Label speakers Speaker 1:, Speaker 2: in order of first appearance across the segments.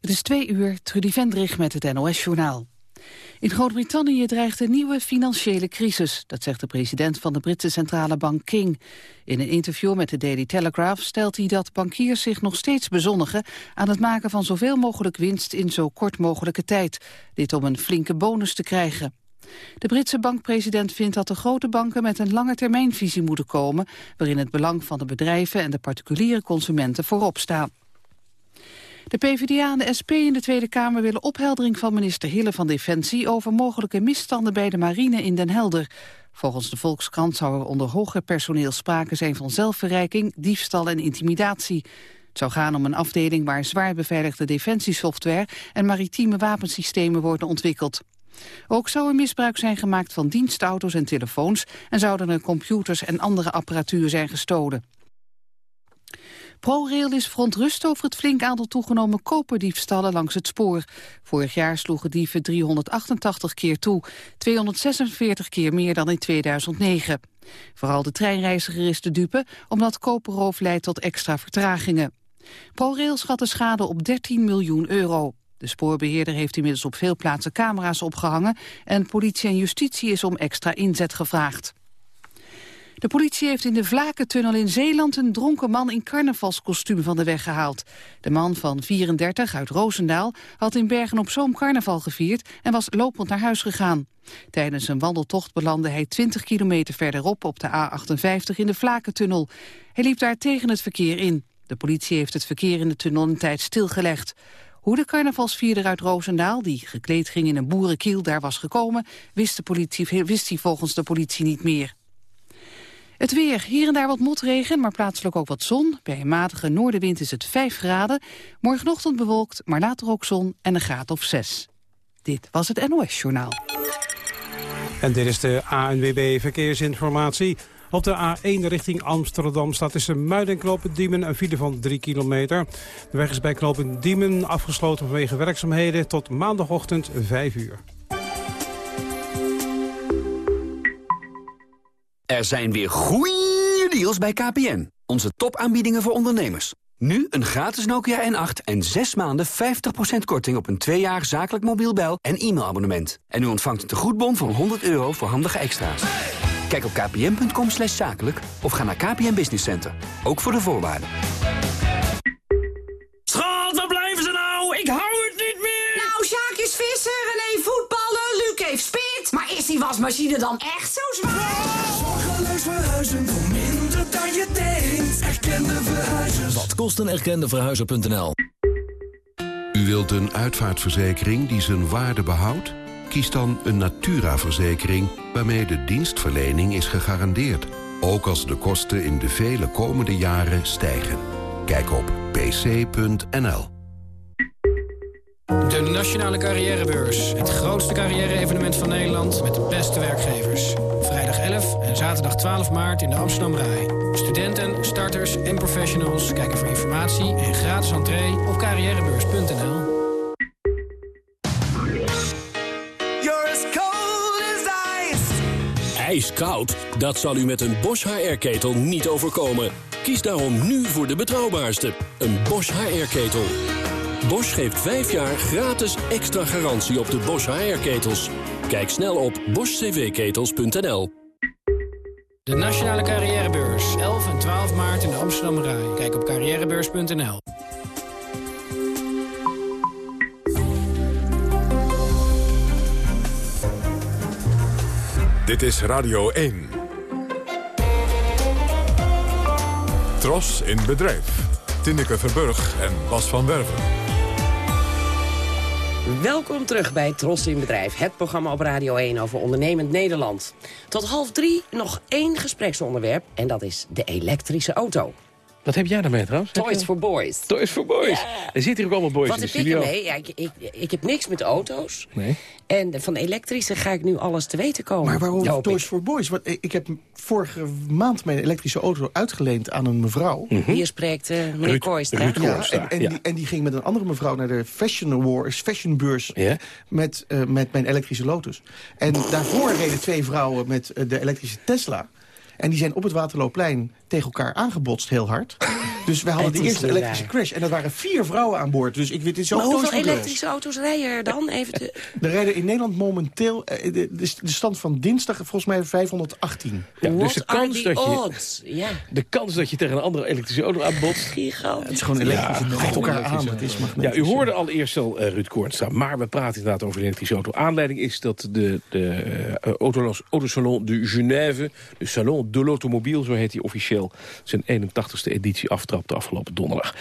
Speaker 1: Het is twee uur, Trudy Vendrig met het NOS-journaal. In Groot-Brittannië dreigt een nieuwe financiële crisis. Dat zegt de president van de Britse centrale bank King. In een interview met de Daily Telegraph stelt hij dat bankiers zich nog steeds bezonnigen... aan het maken van zoveel mogelijk winst in zo kort mogelijke tijd. Dit om een flinke bonus te krijgen. De Britse bankpresident vindt dat de grote banken met een langetermijnvisie moeten komen... waarin het belang van de bedrijven en de particuliere consumenten voorop staan. De PvdA en de SP in de Tweede Kamer willen opheldering van minister Hille van Defensie over mogelijke misstanden bij de marine in Den Helder. Volgens de Volkskrant zou er onder hoger personeel sprake zijn van zelfverrijking, diefstal en intimidatie. Het zou gaan om een afdeling waar zwaar beveiligde defensiesoftware en maritieme wapensystemen worden ontwikkeld. Ook zou er misbruik zijn gemaakt van dienstauto's en telefoons en zouden er computers en andere apparatuur zijn gestolen. ProRail is verontrust over het flink aantal toegenomen koperdiefstallen langs het spoor. Vorig jaar sloegen dieven 388 keer toe, 246 keer meer dan in 2009. Vooral de treinreiziger is te dupe, omdat koperroof leidt tot extra vertragingen. ProRail schat de schade op 13 miljoen euro. De spoorbeheerder heeft inmiddels op veel plaatsen camera's opgehangen... en politie en justitie is om extra inzet gevraagd. De politie heeft in de Vlakentunnel in Zeeland een dronken man in carnavalskostuum van de weg gehaald. De man van 34 uit Roosendaal had in Bergen op Zoom carnaval gevierd en was lopend naar huis gegaan. Tijdens een wandeltocht belandde hij 20 kilometer verderop op de A58 in de Vlakentunnel. Hij liep daar tegen het verkeer in. De politie heeft het verkeer in de tunnel een tijd stilgelegd. Hoe de carnavalsvierder uit Roosendaal, die gekleed ging in een boerenkiel, daar was gekomen, wist, de politie, wist hij volgens de politie niet meer. Het weer, hier en daar wat motregen, maar plaatselijk ook wat zon. Bij een matige noordenwind is het 5 graden. Morgenochtend bewolkt, maar later ook zon en een graad of 6. Dit was het NOS Journaal.
Speaker 2: En dit is de ANWB Verkeersinformatie. Op de A1 richting Amsterdam staat tussen Muiden en Diemen een file van 3 kilometer. De weg is bij Knopen Diemen afgesloten vanwege werkzaamheden tot maandagochtend 5 uur.
Speaker 3: Er zijn weer goeie deals bij KPN. Onze topaanbiedingen voor ondernemers. Nu een gratis Nokia N8 en 6 maanden 50% korting op een 2 jaar zakelijk mobiel bel- en e-mailabonnement. En u ontvangt een tegoedbon van 100 euro voor handige extra's. Kijk op kpn.com slash zakelijk of ga naar KPN Business Center. Ook voor de voorwaarden.
Speaker 4: Schat, waar blijven ze nou? Ik hou het niet meer!
Speaker 5: Nou, Sjaak is vissen, René voetballen, Luc heeft spit. Maar is die wasmachine dan echt zo zwaar?
Speaker 4: Verhuizen voor minder dan je denkt. Erkende verhuizers.
Speaker 6: Wat kost een erkende verhuizer.nl?
Speaker 7: U wilt een uitvaartverzekering die zijn waarde behoudt? Kies dan een Natura-verzekering waarmee de dienstverlening is gegarandeerd. Ook als de kosten in de vele komende jaren stijgen. Kijk op pc.nl.
Speaker 8: De Nationale Carrièrebeurs. Het grootste carrière-evenement van Nederland met de beste werkgevers. Vrijdag 11 en zaterdag 12 maart in de Amsterdam Rai. Studenten, starters en professionals kijken voor informatie en gratis entree op carrièrebeurs.nl.
Speaker 9: Ijskoud? Dat zal u met een Bosch HR-ketel niet overkomen. Kies daarom nu voor de betrouwbaarste, een Bosch HR-ketel. Bosch geeft 5 jaar gratis extra garantie op de Bosch HR-ketels. Kijk snel op boschcvketels.nl.
Speaker 8: De Nationale Carrièrebeurs. 11 en 12 maart in de Amsterdam Rai. Kijk op carrièrebeurs.nl.
Speaker 10: Dit is Radio 1. Tros in bedrijf. Tineke Verburg en Bas van Werven.
Speaker 11: Welkom terug bij Tros in Bedrijf, het programma op Radio 1 over ondernemend Nederland. Tot half drie nog één gespreksonderwerp en dat is de elektrische auto.
Speaker 12: Wat heb jij daarmee trouwens?
Speaker 11: Toys for Boys.
Speaker 12: Toys for Boys. Er zitten hier ook allemaal boys
Speaker 11: Wat
Speaker 12: in de
Speaker 11: heb ik ermee? Ja, ik, ik, ik heb niks met auto's.
Speaker 12: Nee.
Speaker 11: En van elektrische ga ik nu alles te weten komen.
Speaker 13: Maar waarom
Speaker 11: Hoop
Speaker 13: Toys
Speaker 11: ik.
Speaker 13: for Boys? Want ik heb vorige maand mijn elektrische auto uitgeleend aan een mevrouw.
Speaker 11: Hier spreekt eh, meneer
Speaker 12: Ruud-
Speaker 11: Kooistra.
Speaker 12: Ruud
Speaker 13: Ja, en, en,
Speaker 12: ja.
Speaker 13: Die, en die ging met een andere mevrouw naar de Fashion Awards, fashionbeurs,
Speaker 12: Ja?
Speaker 13: met, eh, met mijn elektrische Lotus. En daarvoor reden twee vrouwen met eh, de elektrische Tesla. En die zijn op het Waterloopplein tegen elkaar aangebotst heel hard. Dus we hadden
Speaker 11: Het
Speaker 13: de eerste elektrische crash. En dat waren vier vrouwen aan boord. Dus ik weet, het
Speaker 11: Maar hoeveel elektrische auto's rijden er dan? Even te...
Speaker 13: Er rijden in Nederland momenteel, eh, de, de, de stand van dinsdag volgens mij 518.
Speaker 12: Ja, dus de kans, dat je?
Speaker 11: Ja,
Speaker 12: de kans dat je tegen een andere elektrische auto aanbotst...
Speaker 11: gigantisch.
Speaker 13: Het is gewoon elektrisch.
Speaker 12: Ja,
Speaker 13: het elkaar aan.
Speaker 12: elektrisch,
Speaker 13: Het is
Speaker 12: Ja, u hoorde al eerst al eh, Ruud Koornstra, maar we praten inderdaad over de elektrische auto. Aanleiding is dat de, de auto, Autosalon de Genève, de Salon de l'Automobile, zo heet hij officieel, zijn 81ste editie aftrapte afgelopen donderdag.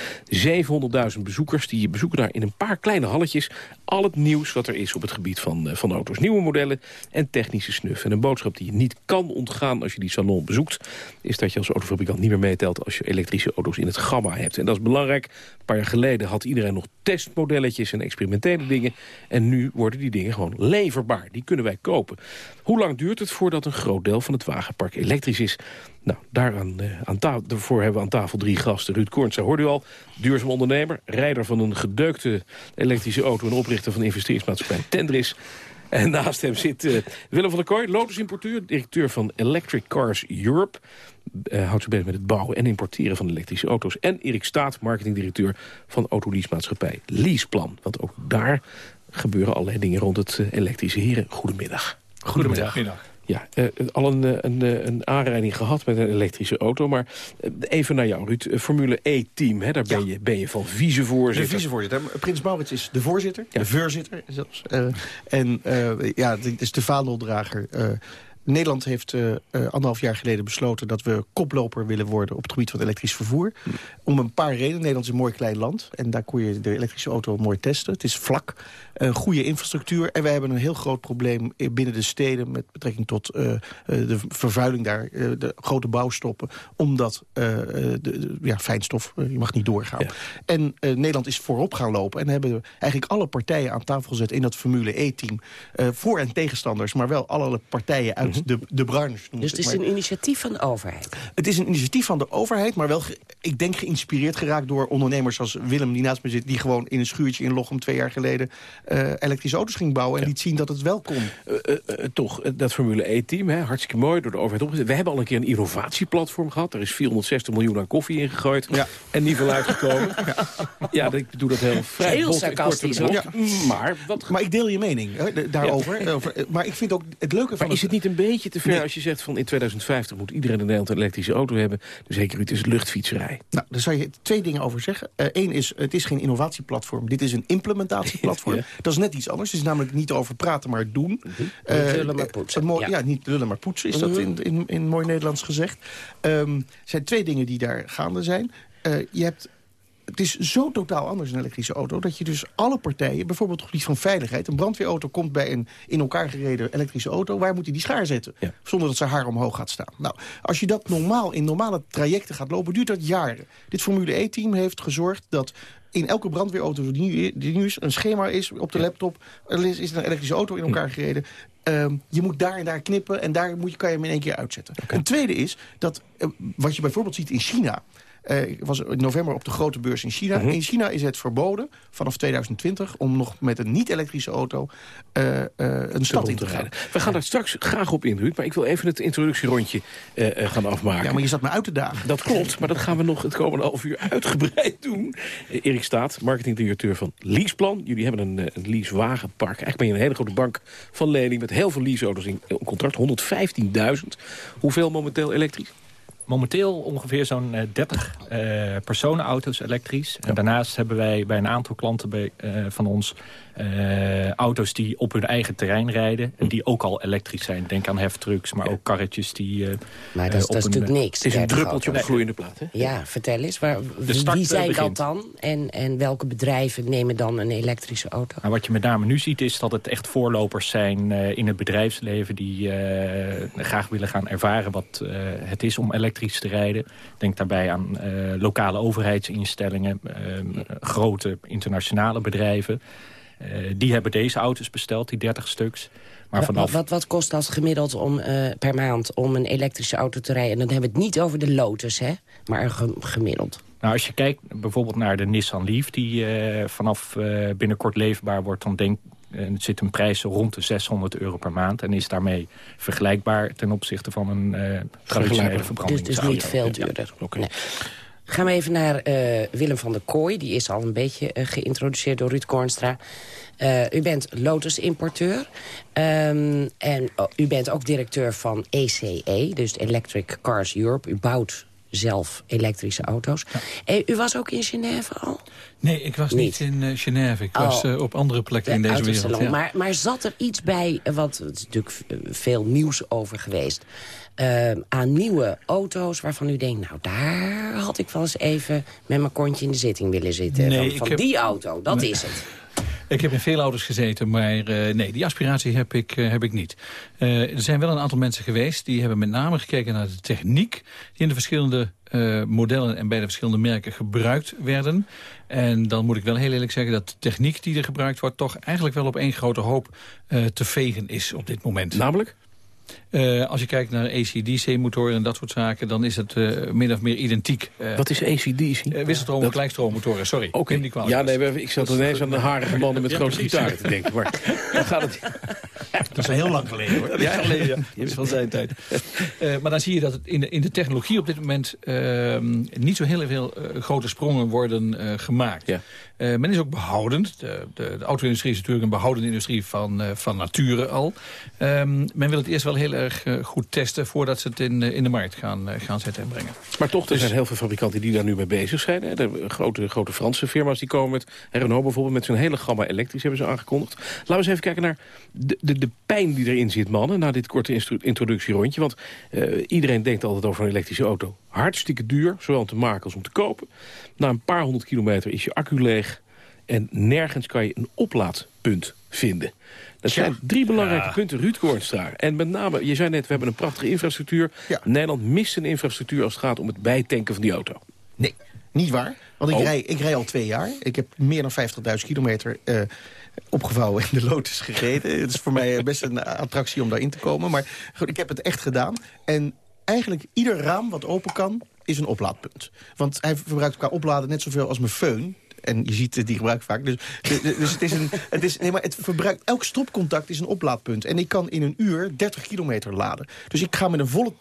Speaker 12: 700.000 bezoekers die bezoeken daar in een paar kleine halletjes al het nieuws wat er is op het gebied van, eh, van auto's. Nieuwe modellen en technische snuf. En een boodschap die je niet kan ontgaan als je die salon bezoekt... is dat je als autofabrikant niet meer meetelt als je elektrische auto's in het gamma hebt. En dat is belangrijk. Een paar jaar geleden had iedereen nog testmodelletjes en experimentele dingen. En nu worden die dingen gewoon leverbaar. Die kunnen wij kopen. Hoe lang duurt het voordat een groot deel van het wagenpark elektrisch is? Nou, daaraan, eh, aan tafel, daarvoor hebben we aan tafel drie gasten. Ruud Koornstra, hoorde u al, duurzaam ondernemer... rijder van een gedeukte elektrische auto... en oprichter van investeringsmaatschappij Tendris... En naast hem zit eh, Willem van der Kooi, Lotus-importeur... directeur van Electric Cars Europe. Eh, houdt zich bezig met het bouwen en importeren van elektrische auto's. En Erik Staat, marketingdirecteur van autoleasemaatschappij Leaseplan. Want ook daar gebeuren allerlei dingen rond het eh, elektrische heren. Goedemiddag.
Speaker 14: Goedemiddag.
Speaker 12: Ja, eh, al een, eh, een, eh, een aanrijding gehad met een elektrische auto. Maar even naar jou, Ruud. Formule E-team, hè, daar ben, je, ben je van
Speaker 13: De
Speaker 12: vicevoorzitter.
Speaker 13: vicevoorzitter. Prins Maurits is de voorzitter, de voorzitter zelfs. En ja, dit is de vaandeldrager. Nederland heeft eh, eh, anderhalf jaar geleden besloten... dat we koploper willen worden op het gebied van elektrisch vervoer. Om een paar redenen. Nederland is een mooi klein land. En daar kon je de elektrische auto mooi testen. Het is vlak, een goede infrastructuur. En wij hebben een heel groot probleem binnen de steden... met betrekking tot eh, de vervuiling daar. de grote bouwstoppen. Omdat de, de- ja, fijnstof, je mag niet doorgaan. En Nederland is voorop gaan lopen. En hebben eigenlijk alle partijen aan tafel gezet in dat Formule E-team. voor- en tegenstanders, maar wel alle partijen uit de, de branche.
Speaker 11: Dus het is
Speaker 13: maar.
Speaker 11: een initiatief van de overheid.
Speaker 13: Het is een initiatief van de overheid, maar wel, ge- ik denk, geïnspireerd geraakt door ondernemers zoals Willem, die naast me zit, die gewoon in een schuurtje in Lochem twee jaar geleden eh, elektrische auto's ging bouwen en liet zien dat het wel kon.
Speaker 12: Eh, eh, toch, dat Formule E-team, hè, hartstikke mooi door de overheid opgezet. We hebben al een keer een innovatieplatform gehad. Er is 460 miljoen aan koffie ingegooid en niet veel uitgekomen. ja, ik doe dat heel vrij
Speaker 11: Heel sarcastisch.
Speaker 12: Maar, wat,
Speaker 13: Maar ik deel je mening hè, daarover. Over, maar ik vind ook het leuke van
Speaker 12: maar is het niet een beetje te ver
Speaker 13: Nee.
Speaker 12: als je zegt van in 2050 moet iedereen in Nederland een elektrische auto hebben? Dus zeker het is luchtfietserij.
Speaker 13: Nou, daar zou je twee dingen over zeggen. Eén is, het is geen innovatieplatform. Dit is een implementatieplatform.
Speaker 12: Ja.
Speaker 13: Dat is net iets anders. Het is namelijk niet over praten, maar doen. Eh,
Speaker 11: Niet lullen, maar poetsen. Ja.
Speaker 13: ja. niet lullen, maar poetsen is dat
Speaker 11: Mhm.
Speaker 13: in, in, in mooi Nederlands gezegd. Ehm, Er zijn twee dingen die daar gaande zijn. Eh, je hebt het is zo totaal anders, een elektrische auto... dat je dus alle partijen, bijvoorbeeld op het gebied van veiligheid... een brandweerauto komt bij een in elkaar gereden elektrische auto... waar moet hij die schaar zetten? Zonder dat zijn haar omhoog gaat staan. Nou, als je dat normaal in normale trajecten gaat lopen... duurt dat jaren. Dit Formule E-team heeft gezorgd dat in elke brandweerauto die nu, is... een schema is op de laptop, er is, is een elektrische auto in elkaar gereden... Ehm, je moet daar en daar knippen en daar moet je, kan je hem in één keer uitzetten. Een tweede is dat eh, wat je bijvoorbeeld ziet in China... Eh, ik was in november op de grote beurs in China. In China is het verboden vanaf 2020 om nog met een niet-elektrische auto eh, eh, een stad in te gaan.
Speaker 12: We gaan daar straks graag op in, Ruud. Maar ik wil even het introductierondje gaan afmaken.
Speaker 13: Ja, maar je zat me uit te dagen.
Speaker 12: Dat klopt, maar dat gaan we nog het komende half uur uitgebreid doen. Erik Staat, marketingdirecteur van Leaseplan. Jullie hebben een, een leasewagenpark. Eigenlijk ben je een hele grote bank van lening... met heel veel leaseauto's in contract. 115.000. Hoeveel momenteel elektrisch?
Speaker 14: Momenteel ongeveer zo'n eh, 30 eh, personenauto's elektrisch. En daarnaast hebben wij bij een aantal klanten bij, eh, van ons... eh, auto's die op hun eigen terrein rijden... en die ook al elektrisch zijn. Denk aan heftrucks, maar ook karretjes die... eh,
Speaker 11: Maar dat, is-
Speaker 14: eh,
Speaker 11: dat is
Speaker 14: een,
Speaker 11: natuurlijk niks.
Speaker 12: Het is een
Speaker 11: 30
Speaker 12: druppeltje op een gloeiende plaat, hè?
Speaker 11: Ja, vertel eens. Waar, wie zijn
Speaker 14: begint.
Speaker 11: dat dan? En, en welke bedrijven nemen dan een elektrische auto?
Speaker 14: Nou, wat je met name nu ziet is dat het echt voorlopers zijn in het bedrijfsleven... die graag willen gaan ervaren wat het is om elektrisch te rijden. Denk daarbij aan lokale overheidsinstellingen, grote internationale bedrijven. Eh, die hebben deze auto's besteld, die 30 stuks. Maar vanaf
Speaker 11: Wat, wat kost dat gemiddeld om, eh, per maand om een elektrische auto te rijden? En dan hebben we het niet over de Lotus, hè? maar gemiddeld.
Speaker 14: Nou, als je kijkt bijvoorbeeld naar de Nissan Leaf... die eh, vanaf binnenkort leefbaar wordt... dan denk, En het zit een prijs rond de 600 euro per maand. En is daarmee vergelijkbaar ten opzichte van een traditionele
Speaker 11: Dus,
Speaker 14: verbrandingsauto.
Speaker 11: dus niet veel duurder. Nee. Gaan we even naar uh, Willem van der Kooi. Die is al een beetje uh, geïntroduceerd door Ruud Kornstra. Uh, u bent Lotus-importeur. Um, en oh, u bent ook directeur van ECE, dus Electric Cars Europe. U bouwt zelf elektrische auto's. Ja. u was ook in Genève al?
Speaker 15: Nee, ik was niet, niet in uh, Genève. Ik oh. was uh, op andere plekken in deze wereld.
Speaker 11: Ja. Maar, maar zat er iets bij, want er is natuurlijk veel nieuws over geweest... Uh, aan nieuwe auto's waarvan u denkt... nou, daar had ik wel eens even met mijn kontje in de zitting willen zitten.
Speaker 15: Nee,
Speaker 11: van van
Speaker 15: heb...
Speaker 11: die auto, dat
Speaker 15: nee.
Speaker 11: is het.
Speaker 15: Ik heb in veel auto's gezeten, maar uh, nee, die aspiratie heb ik, uh, heb ik niet. Uh, er zijn wel een aantal mensen geweest die hebben met name gekeken naar de techniek... die in de verschillende modellen en bij de verschillende merken gebruikt werden. En dan moet ik wel heel eerlijk zeggen dat de techniek die er gebruikt wordt... toch eigenlijk wel op één grote hoop te vegen is op dit moment.
Speaker 12: Namelijk?
Speaker 15: Uh, als je kijkt naar ACDC-motoren en dat soort zaken... dan is het uh, min of meer identiek. Uh,
Speaker 12: Wat is ACDC?
Speaker 15: wisselstroom- en gelijkstroommotoren, sorry.
Speaker 12: Oké.
Speaker 15: Neem die kwalijk.
Speaker 12: Ja, nee, ik zat ineens aan de harige mannen met ja, grote gitaren te denken. Maar dan gaat het...
Speaker 15: Dat is al heel lang geleden, hoor.
Speaker 12: Ja, geleden, ja.
Speaker 15: Dat is van zijn tijd. maar dan zie je dat het in de, in de technologie op dit moment... ehm, niet zo heel veel grote sprongen worden gemaakt.
Speaker 12: Ja.
Speaker 15: Men is ook behoudend. De, de, de auto-industrie is natuurlijk een behoudende industrie van, van nature al. Um, men wil het eerst wel heel erg uh, goed testen... voordat ze het in, in de markt gaan, gaan zetten en brengen.
Speaker 12: Maar toch, er dus... zijn heel veel fabrikanten die daar nu mee bezig zijn. Hè? De grote, grote Franse firma's die komen met... Renault bijvoorbeeld met zo'n hele gamma elektrisch hebben ze aangekondigd. Laten we eens even kijken naar de, de, de pijn die erin zit, mannen... na dit korte introductierondje. Want iedereen denkt altijd over een elektrische auto. Hartstikke duur, zowel om te maken als om te kopen. Na een paar honderd kilometer is je accu leeg... en nergens kan je een oplaadpunt vinden. Dat zijn drie belangrijke ja. punten, Ruud Koornstra. En met name, je zei net, we hebben een prachtige infrastructuur. Ja. Nederland mist een infrastructuur als het gaat om het bijtanken van die auto.
Speaker 13: Nee, niet waar. Want ik, oh. rij, ik rij al twee jaar. Ik heb meer dan 50.000 kilometer uh, opgevouwen in de Lotus gereden. Het is voor mij best een attractie om daarin te komen. Maar goed, ik heb het echt gedaan. En eigenlijk ieder raam wat open kan, is een oplaadpunt. Want hij verbruikt qua opladen net zoveel als mijn föhn. En je ziet die gebruik vaak. Dus, dus het is een. Het is, nee, maar het verbruikt. Elk stopcontact is een oplaadpunt. En ik kan in een uur 30 kilometer laden. Dus ik ga met een volle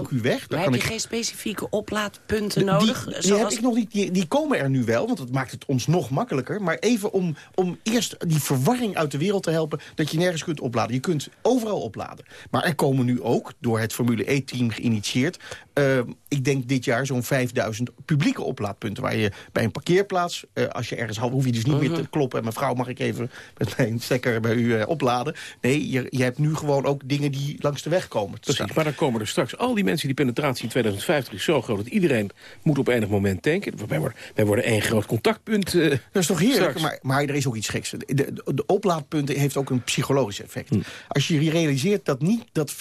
Speaker 13: accu weg.
Speaker 11: Maar
Speaker 13: kan
Speaker 11: heb je
Speaker 13: ik...
Speaker 11: geen specifieke oplaadpunten nodig?
Speaker 13: Die, die zoals... heb ik nog niet. Die, die, komen er nu wel, want dat maakt het ons nog makkelijker. Maar even om, om eerst die verwarring uit de wereld te helpen... dat je nergens kunt opladen. Je kunt overal opladen. Maar er komen nu ook, door het Formule E-team geïnitieerd... Uh, ik denk dit jaar zo'n 5000 publieke oplaadpunten... waar je bij een parkeerplaats, uh, als je ergens hoef je dus niet uh -huh. meer te kloppen... en mevrouw, mag ik even met mijn stekker bij u uh, opladen? Nee, je, je hebt nu gewoon ook dingen die langs de weg komen.
Speaker 12: Precies, maar dan komen er straks al die mensen... die penetratie in 2050 is zo groot dat iedereen moet op enig moment tanken. Wij worden, wij worden één groot contactpunt
Speaker 13: Dat is toch heerlijk, maar, maar er is ook iets geks. De, de, de oplaadpunten heeft ook een psychologisch effect. Hm. Als je realiseert dat, niet, dat 85%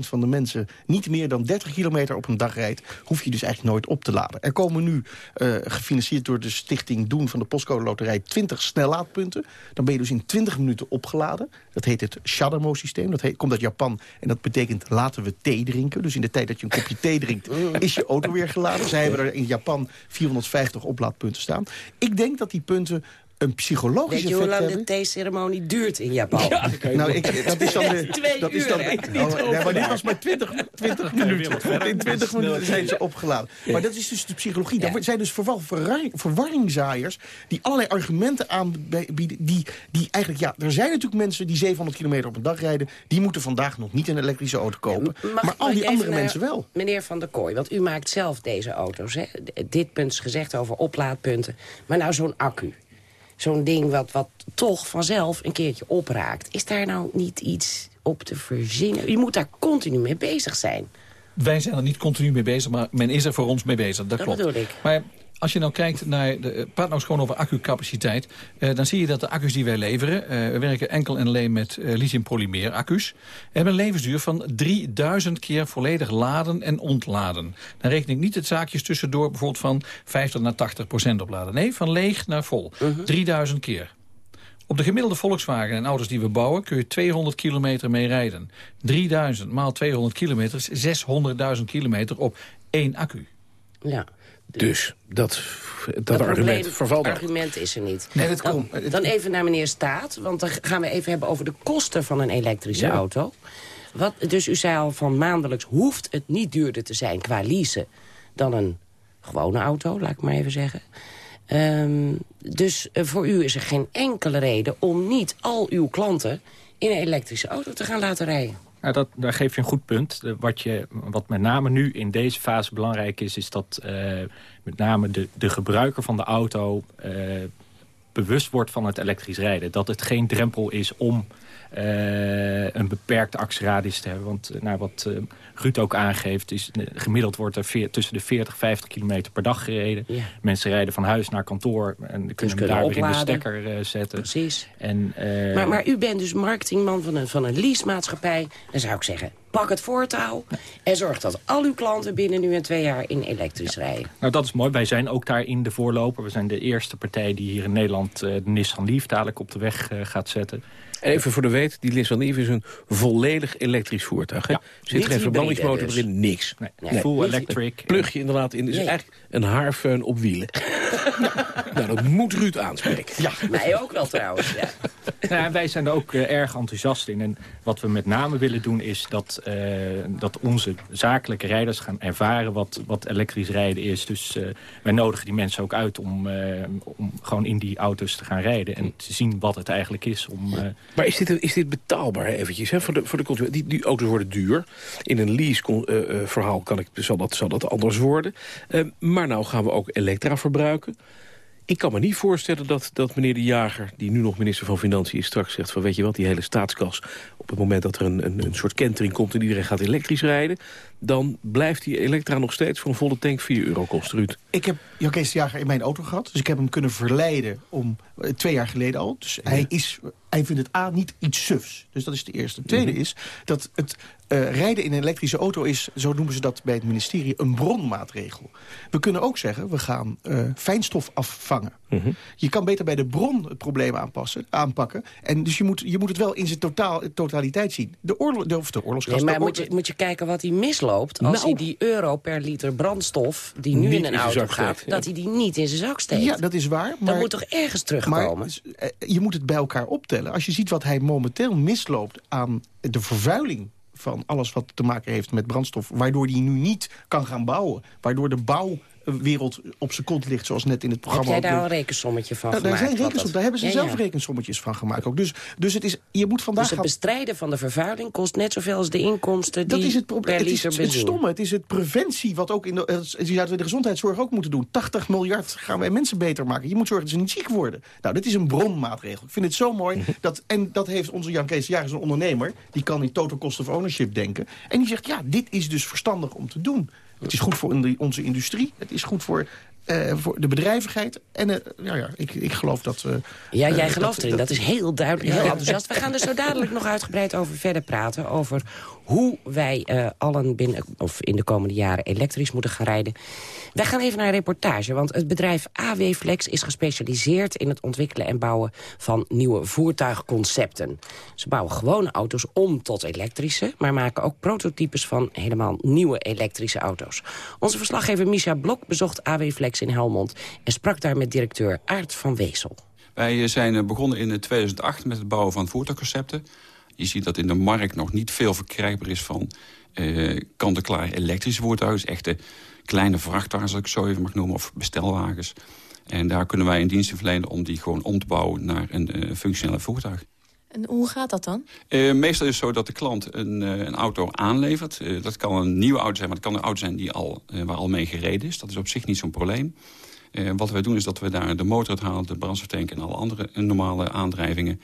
Speaker 13: van de mensen... niet meer dan 30 kilometer op een dag rijdt... hoef je dus eigenlijk nooit op te laden. Er komen nu, uh, gefinancierd door de stichting Doen van de Postcode Loterij... 20 snellaadpunten. Dan ben je dus in 20 minuten opgeladen. Dat heet het Shadamo-systeem. Dat heet, komt uit Japan en dat betekent laten we thee drinken. Dus in de tijd dat je een kopje thee drinkt, is je auto weer geladen. Zij hebben er in Japan 450 oplaadpunten staan. Ik denk dat die punten een psychologisch
Speaker 11: Weet je
Speaker 13: effect
Speaker 11: hoe lang
Speaker 13: hebben.
Speaker 11: de theeceremonie duurt in Japan?
Speaker 13: Ja, nou, ik, dat is dan de,
Speaker 11: Twee
Speaker 13: dat is dan de, oh, nee, maar dit was maar 20, 20 minuten. In 20 minuten zijn ze opgeladen. Maar dat is dus de psychologie.
Speaker 11: Ja.
Speaker 13: Er zijn dus vooral verwarring, verwarringzaaiers die allerlei argumenten aanbieden. Die, die eigenlijk, ja, er zijn natuurlijk mensen die 700 kilometer op een dag rijden. Die moeten vandaag nog niet een elektrische auto kopen.
Speaker 11: Mag-
Speaker 13: maar al die andere mensen wel.
Speaker 11: Meneer Van der Kooi, want u maakt zelf deze auto's. Hè? Dit punt is gezegd over oplaadpunten. Maar nou zo'n accu. Zo'n ding wat, wat toch vanzelf een keertje opraakt. Is daar nou niet iets op te verzinnen? Je moet daar continu mee bezig zijn.
Speaker 15: Wij zijn er niet continu mee bezig, maar men is er voor ons mee bezig. Dat,
Speaker 11: Dat
Speaker 15: klopt.
Speaker 11: bedoel ik.
Speaker 15: Maar als je nou kijkt naar, de, eh, praat nou eens gewoon over accucapaciteit... eh, dan zie je dat de accu's die wij leveren... eh, we werken enkel en alleen met eh, lithium-polymeer accu's... hebben een levensduur van 3000 keer volledig laden en ontladen. Dan reken ik niet het zaakjes tussendoor bijvoorbeeld van 50 naar 80 procent opladen. Nee, van leeg naar vol. 3000 keer. Op de gemiddelde Volkswagen en auto's die we bouwen... kun je 200 kilometer mee rijden. 3000 maal 200 kilometer is 600.000 kilometer op één accu.
Speaker 11: Ja.
Speaker 12: Dus dat, dat,
Speaker 11: Dat
Speaker 12: argument
Speaker 11: probleem-
Speaker 12: vervalt ook.
Speaker 11: argument is er niet.
Speaker 13: Nee, dat
Speaker 11: dan,
Speaker 13: komt.
Speaker 11: dan even naar meneer Staat, want dan gaan we even hebben over de kosten van een elektrische
Speaker 12: Ja.
Speaker 11: auto. Wat, dus u zei al van maandelijks hoeft het niet duurder te zijn qua leasen dan een gewone auto, laat ik maar even zeggen. Ehm, dus eh, voor u is er geen enkele reden om niet al uw klanten in een elektrische auto te gaan laten rijden.
Speaker 14: Nou, dat, daar geef je een goed punt. Wat, je, wat met name nu in deze fase belangrijk is... is dat eh, met name de, de gebruiker van de auto eh, bewust wordt van het elektrisch rijden. Dat het geen drempel is om een beperkte actieradius te hebben. Want eh, nou, wat eh, Ruud ook aangeeft... is eh, gemiddeld wordt er veer- tussen de 40 50 kilometer per dag gereden.
Speaker 11: Ja.
Speaker 14: Mensen rijden van huis naar kantoor... en kunnen, hem
Speaker 11: kunnen
Speaker 14: daar weer in de
Speaker 11: opladen.
Speaker 14: stekker eh, zetten.
Speaker 11: Precies.
Speaker 14: En, eh,
Speaker 11: Maar, maar u bent dus marketingman van een, van een leasemaatschappij. Dan zou ik zeggen, pak het voortouw... en zorg dat al uw klanten binnen nu en twee jaar in elektrisch rijden.
Speaker 14: Nou, dat is mooi. Wij zijn ook daarin de voorloper. We zijn de eerste partij die hier in Nederland eh, de Nissan Leaf dadelijk op de weg eh, gaat zetten.
Speaker 12: En even voor de weet, die Nissan Leaf is een volledig elektrisch voertuig. Hè? Er zit geen verbrandingsmotor
Speaker 11: dus.
Speaker 12: erin, niks.
Speaker 14: Nee, full electric.
Speaker 12: Plug je inderdaad in.
Speaker 11: Nee.
Speaker 12: eigenlijk een haarfeun op wielen. nou, dat moet Ruud aanspreken.
Speaker 11: Ja, mij ook wel trouwens. Ja.
Speaker 14: Nou wij zijn er ook eh, erg enthousiast in. En wat we met name willen doen is dat, eh, dat onze zakelijke rijders gaan ervaren wat, wat elektrisch rijden is. Dus eh, wij nodigen die mensen ook uit om, eh, om gewoon in die auto's te gaan rijden. En te zien wat het eigenlijk is om... eh,
Speaker 12: Maar is dit, is dit betaalbaar hè, eventjes hè, voor, de, voor de consument? Die, die auto's worden duur. In een lease-verhaal kan ik, zal, dat, zal dat anders worden. Eh, maar nou gaan we ook elektra verbruiken. Ik kan me niet voorstellen dat, dat meneer De Jager... die nu nog minister van Financiën is, straks zegt van... weet je wat, die hele staatskas... op het moment dat er een, een, een soort kentering komt... en iedereen gaat elektrisch rijden... dan blijft die elektra nog steeds voor een volle tank 4 euro kosten, Ruud.
Speaker 13: Ik heb Jan Kees de Jager in mijn auto gehad. Dus ik heb hem kunnen verleiden om eh, twee jaar geleden al. Dus hij, is, hij vindt het A niet iets sufs. Dus dat is de eerste. Het tweede
Speaker 12: Mhm.
Speaker 13: is dat het eh, rijden in een elektrische auto is... zo noemen ze dat bij het ministerie, een bronmaatregel. We kunnen ook zeggen, we gaan eh, fijnstof afvangen.
Speaker 12: Mhm.
Speaker 13: Je kan beter bij de bron het probleem aanpassen, aanpakken. En dus je moet, je moet het wel in zijn totaal, totaliteit zien. De, oorlog, de, of de.
Speaker 11: Nee, maar
Speaker 13: de
Speaker 11: moet je, moet je kijken wat hij misloopt... als
Speaker 13: Nou.
Speaker 11: hij die euro per liter brandstof die nu
Speaker 13: Niet
Speaker 11: in een auto gaat...
Speaker 13: steekt, ja.
Speaker 11: dat hij die niet in zijn zak steekt.
Speaker 13: Ja, dat is waar. Maar,
Speaker 11: dat moet toch ergens terugkomen?
Speaker 13: Maar eh, je moet het bij elkaar optellen. Als je ziet wat hij momenteel misloopt aan de vervuiling van alles wat te maken heeft met brandstof... waardoor hij nu niet kan gaan bouwen. Waardoor de bouwwereld op zijn kont ligt, zoals net in het
Speaker 11: Heb
Speaker 13: programma...
Speaker 11: jij
Speaker 13: ook
Speaker 11: daar
Speaker 13: de-
Speaker 11: een rekensommetje van
Speaker 13: Nou, daar,
Speaker 11: gemaakt?
Speaker 13: zijn
Speaker 11: dat-
Speaker 13: op, daar hebben ze
Speaker 11: Ja,
Speaker 13: zelf
Speaker 11: ja.
Speaker 13: rekensommetjes van gemaakt ook. Dus, dus het is, je moet vandaag
Speaker 11: Dus het bestrijden van de vervuiling kost net zoveel als de inkomsten
Speaker 13: Dat
Speaker 11: die
Speaker 13: is het probleem. Het is het
Speaker 11: benzine.
Speaker 13: stomme. Het is het preventie wat ook in de, het zouden we de gezondheidszorg ook moeten doen. 80 miljard gaan wij mensen beter maken. Je moet zorgen dat ze niet ziek worden. Nou, dit is een bronmaatregel. Ik vind het zo mooi. Dat, en dat heeft onze Jan Kees Jager, is een ondernemer. Die kan in total cost of ownership denken. En die zegt, ja, dit is dus verstandig om te doen. Het is goed voor onze industrie. Het is goed voor, eh, voor de bedrijvigheid. En eh, ja, ja, ik, ik geloof dat... eh,
Speaker 11: Ja, jij gelooft erin. Dat is heel duidelijk, heel enthousiast. We gaan er zo dadelijk nog uitgebreid over verder praten. Over hoe wij eh, allen binnen, of in de komende jaren elektrisch moeten gaan rijden. Wij gaan even naar een reportage. Want het bedrijf AW Flex is gespecialiseerd in het ontwikkelen en bouwen van nieuwe voertuigconcepten. Ze bouwen gewone auto's om tot elektrische, maar maken ook prototypes van helemaal nieuwe elektrische auto's. Onze verslaggever Misha Blok bezocht AW Flex in Helmond en sprak daar met directeur Aart van Weesel.
Speaker 16: Wij eh, zijn eh, begonnen in eh, 2008 met het bouwen van voertuigconcepten. Je ziet dat in de markt nog niet veel verkrijgbaar is van eh kant-en-klaar elektrische voertuigen. Dus echte kleine vrachtwagens, als ik het zo even mag noemen, of bestelwagens. En daar kunnen wij een dienst verlenen om die gewoon om te bouwen naar een eh, functionele voertuig.
Speaker 17: En hoe gaat dat dan?
Speaker 16: Eh, meestal is het zo dat de klant een, een auto aanlevert. Dat kan een nieuwe auto zijn, maar het kan een auto zijn die al, waar al mee gereden is. Dat is op zich niet zo'n probleem. Wat wij doen is dat we daar de motor uithalen, de brandstoftank en alle andere normale aandrijvingen.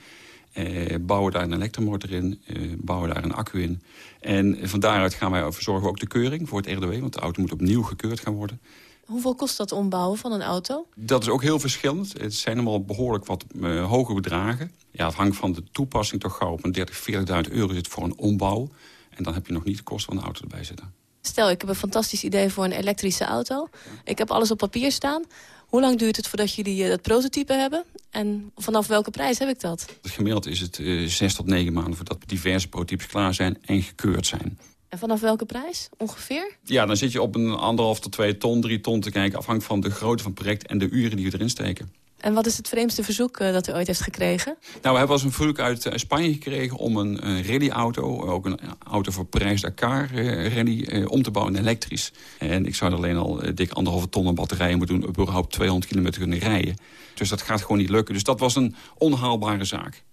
Speaker 16: Eh, bouwen daar een elektromotor in, eh, bouwen daar een accu in. En van daaruit gaan wij verzorgen ook de keuring voor het RDW, want de auto moet opnieuw gekeurd gaan worden.
Speaker 17: Hoeveel kost dat ombouwen van een auto?
Speaker 16: Dat is ook heel verschillend. Het zijn allemaal behoorlijk wat eh, hoge bedragen. Ja, het hangt van de toepassing toch gauw op een 30, 40.000 euro zit voor een ombouw. En dan heb je nog niet de kosten van de auto erbij zitten.
Speaker 17: Stel, ik heb een fantastisch idee voor een elektrische auto. Ik heb alles op papier staan. Hoe lang duurt het voordat jullie eh, dat prototype hebben? En vanaf welke prijs heb ik dat?
Speaker 16: Gemiddeld is het eh, zes tot negen maanden voordat diverse prototypes klaar zijn en gekeurd zijn.
Speaker 17: En vanaf welke prijs ongeveer?
Speaker 16: Ja, dan zit je op een anderhalf tot twee ton, drie ton te kijken... afhankelijk van de grootte van het project en de uren die we erin steken.
Speaker 17: En wat is het vreemdste verzoek uh, dat u ooit heeft gekregen?
Speaker 16: Nou, we hebben wel eens een verzoek uit uh, Spanje gekregen om een rallyauto... ook een auto voor Parijs-Dakar rally, om te bouwen elektrisch. En ik zou er alleen al dik anderhalve ton aan batterijen moeten doen... om überhaupt 200 kilometer kunnen rijden. Dus dat gaat gewoon niet lukken. Dus dat was een onhaalbare zaak.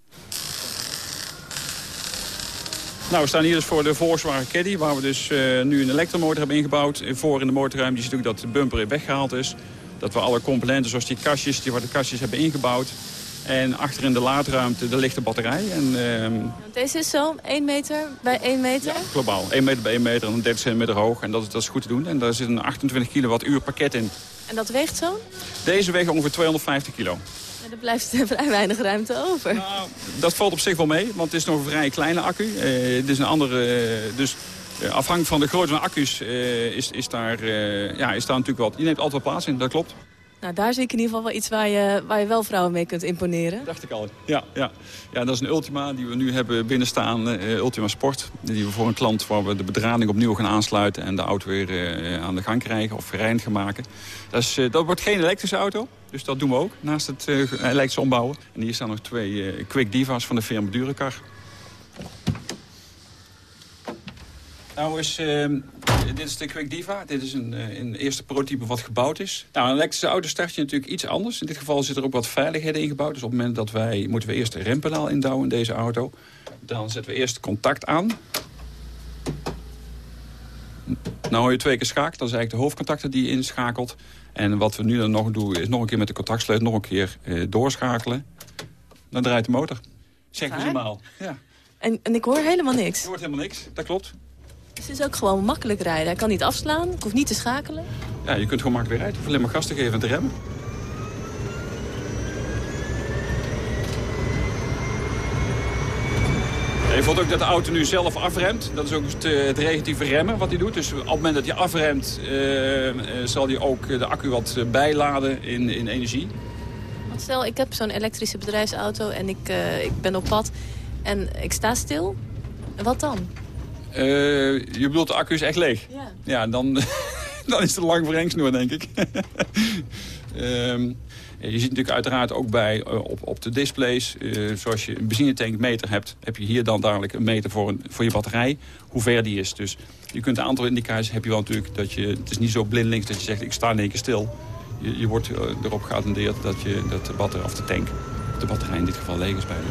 Speaker 16: Nou, we staan hier dus voor de Volkswagen Caddy... waar we dus uh, nu een elektromotor hebben ingebouwd. Voor in de motorruimte je ziet ook dat de bumper weggehaald is. Dat we alle componenten, zoals die kastjes, die de kastjes hebben ingebouwd. En achter in de laadruimte, daar ligt de batterij. En, uh,
Speaker 17: Deze is zo 1 meter bij 1 meter?
Speaker 16: Ja, globaal. 1 meter bij 1 meter en 30 centimeter hoog. En dat is, dat is goed te doen. En daar zit een 28 kilowattuur pakket in.
Speaker 17: En dat weegt zo?
Speaker 16: Deze weegt ongeveer 250 kilo.
Speaker 17: En er blijft vrij weinig ruimte over.
Speaker 16: Nou, dat valt op zich wel mee, want het is nog een vrij kleine accu. Uh, het is een andere, uh, dus afhankelijk van de grootte van de accu's is, is, daar, ja, is daar natuurlijk wat. Je neemt altijd wat plaats in, dat klopt.
Speaker 17: Nou, daar zie ik in ieder geval wel iets waar je, waar je wel vrouwen mee kunt imponeren.
Speaker 16: Dacht ik al, ja. ja. ja dat is een Ultima die we nu hebben binnenstaan, uh, Ultima Sport. Die we voor een klant waar we de bedrading opnieuw gaan aansluiten... en de auto weer uh, aan de gang krijgen of gereinigd gaan maken. Dat, is, uh, dat wordt geen elektrische auto, dus dat doen we ook naast het elektrische ombouwen. En hier staan nog twee Quick Divas van de firma Durecar. Nou is, uh, dit is de Quick Diva. Dit is een, uh, een eerste prototype wat gebouwd is. Nou, een elektrische auto start je natuurlijk iets anders. In dit geval zit er ook wat veiligheden ingebouwd. Dus op het moment dat wij, moeten we eerst een rempedaal indouwen in deze auto. Dan zetten we eerst contact aan. Nou hoor je twee keer schakelen. Dat is eigenlijk de hoofdcontacten die je inschakelt. En wat we nu dan nog doen is nog een keer met de contactsleutel nog een keer uh, doorschakelen. Dan draait de motor. Zeg dus normaal. Ja.
Speaker 17: En, en ik hoor helemaal niks?
Speaker 16: Je hoort helemaal niks, dat klopt.
Speaker 17: Dus het is ook gewoon makkelijk rijden. Hij kan niet afslaan, ik hoef niet te schakelen.
Speaker 16: Ja, je kunt gewoon makkelijk rijden. Je hoeft alleen maar gas te geven en te remmen. Je voelt ook dat de auto nu zelf afremt. Dat is ook het, het relatieve remmen wat hij doet. Dus op het moment dat hij afremt, uh, zal hij ook de accu wat bijladen in, in energie.
Speaker 17: Want stel, ik heb zo'n elektrische bedrijfsauto en ik, uh, ik ben op pad en ik sta stil. Wat dan?
Speaker 16: Uh, je bedoelt de accu is echt leeg?
Speaker 17: Ja.
Speaker 16: Ja, dan, dan is het een lang verrengsnoer, denk ik. um, je ziet natuurlijk uiteraard ook bij uh, op, op de displays... Uh, zoals je een benzinetankmeter hebt... heb je hier dan dadelijk een meter voor, een, voor je batterij... hoe ver die is. Dus je kunt een aantal indicaties heb je wel natuurlijk... dat je, het is niet zo blindelings dat je zegt ik sta in één keer stil. Je, je wordt erop geattendeerd dat, je, dat de batterij of de tank... de batterij in dit geval leeg is bijna.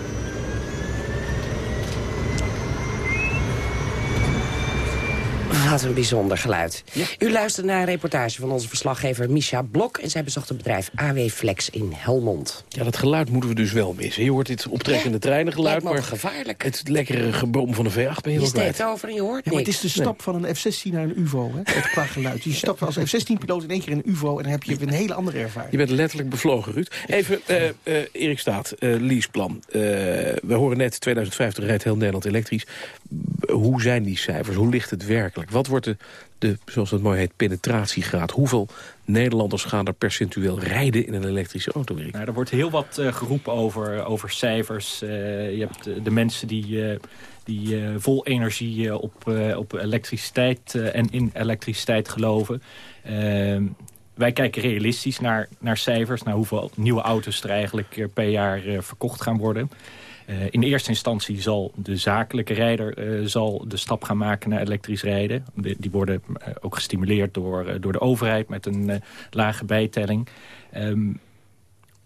Speaker 11: Wat een bijzonder geluid. Ja. U luistert naar een reportage van onze verslaggever Misha Blok... en zij bezocht het bedrijf AW Flex in Helmond.
Speaker 12: Ja, dat geluid moeten we dus wel missen. Je hoort dit optrekkende ja, treinen geluid, maar
Speaker 11: gevaarlijk.
Speaker 12: het lekkere gebrom van de V8 ben je,
Speaker 11: je
Speaker 12: wel kwijt.
Speaker 11: Je steekt over en je hoort
Speaker 13: ja, maar het is de stap van een F-16 naar een UVO, hè, het qua geluid. Je stapt als F-16-piloot in één keer in een UVO... en dan heb je een hele andere ervaring.
Speaker 12: Je bent letterlijk bevlogen, Ruud. Even, uh, uh, Erik Staat, uh, leaseplan. we horen net, 2050 rijdt heel Nederland elektrisch. Hoe zijn die cijfers? Hoe ligt het werkelijk? Wat wordt de, de, zoals het mooi heet, penetratiegraad? Hoeveel Nederlanders gaan er percentueel rijden in een elektrische auto?
Speaker 14: Nou, er wordt heel wat uh, geroepen over, over cijfers. Uh, je hebt de, mensen die, uh, die vol energie op, op elektriciteit en in elektriciteit geloven. Ehm, wij kijken realistisch naar, naar cijfers, naar hoeveel nieuwe auto's er eigenlijk per jaar verkocht gaan worden. Uh, in eerste instantie zal de zakelijke rijder uh, zal de stap gaan maken naar elektrisch rijden. De, die worden uh, ook gestimuleerd door, door de overheid met een lage bijtelling. Um,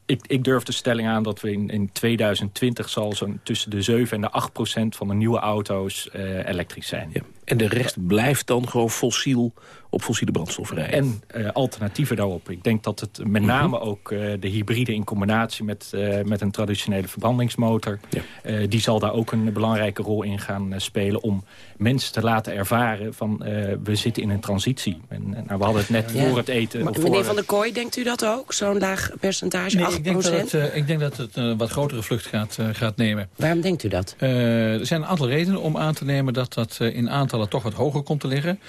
Speaker 14: ik, ik, durf de stelling aan dat we in, in 2020 zal zo'n tussen de 7 en de 8 procent van de nieuwe auto's elektrisch zijn.
Speaker 12: Ja. En de rest blijft dan gewoon fossiel op fossiele brandstoffen rijden.
Speaker 14: En uh, alternatieven daarop. Ik denk dat het met name uh -huh. ook uh, de hybride in combinatie met, met een traditionele verbrandingsmotor... Ja. die zal daar ook een belangrijke rol in gaan spelen... om mensen te laten ervaren van we zitten in een transitie. En, nou, we hadden het net ja. voor het eten...
Speaker 11: Maar, meneer Van der Kooi, denkt u dat ook? Zo'n laag percentage,
Speaker 15: nee,
Speaker 11: 8
Speaker 15: ik denk, dat het, ik denk dat het een wat grotere vlucht gaat, gaat nemen.
Speaker 11: Waarom denkt u dat?
Speaker 15: er zijn een aantal redenen om aan te nemen dat dat in aantallen toch wat hoger komt te liggen.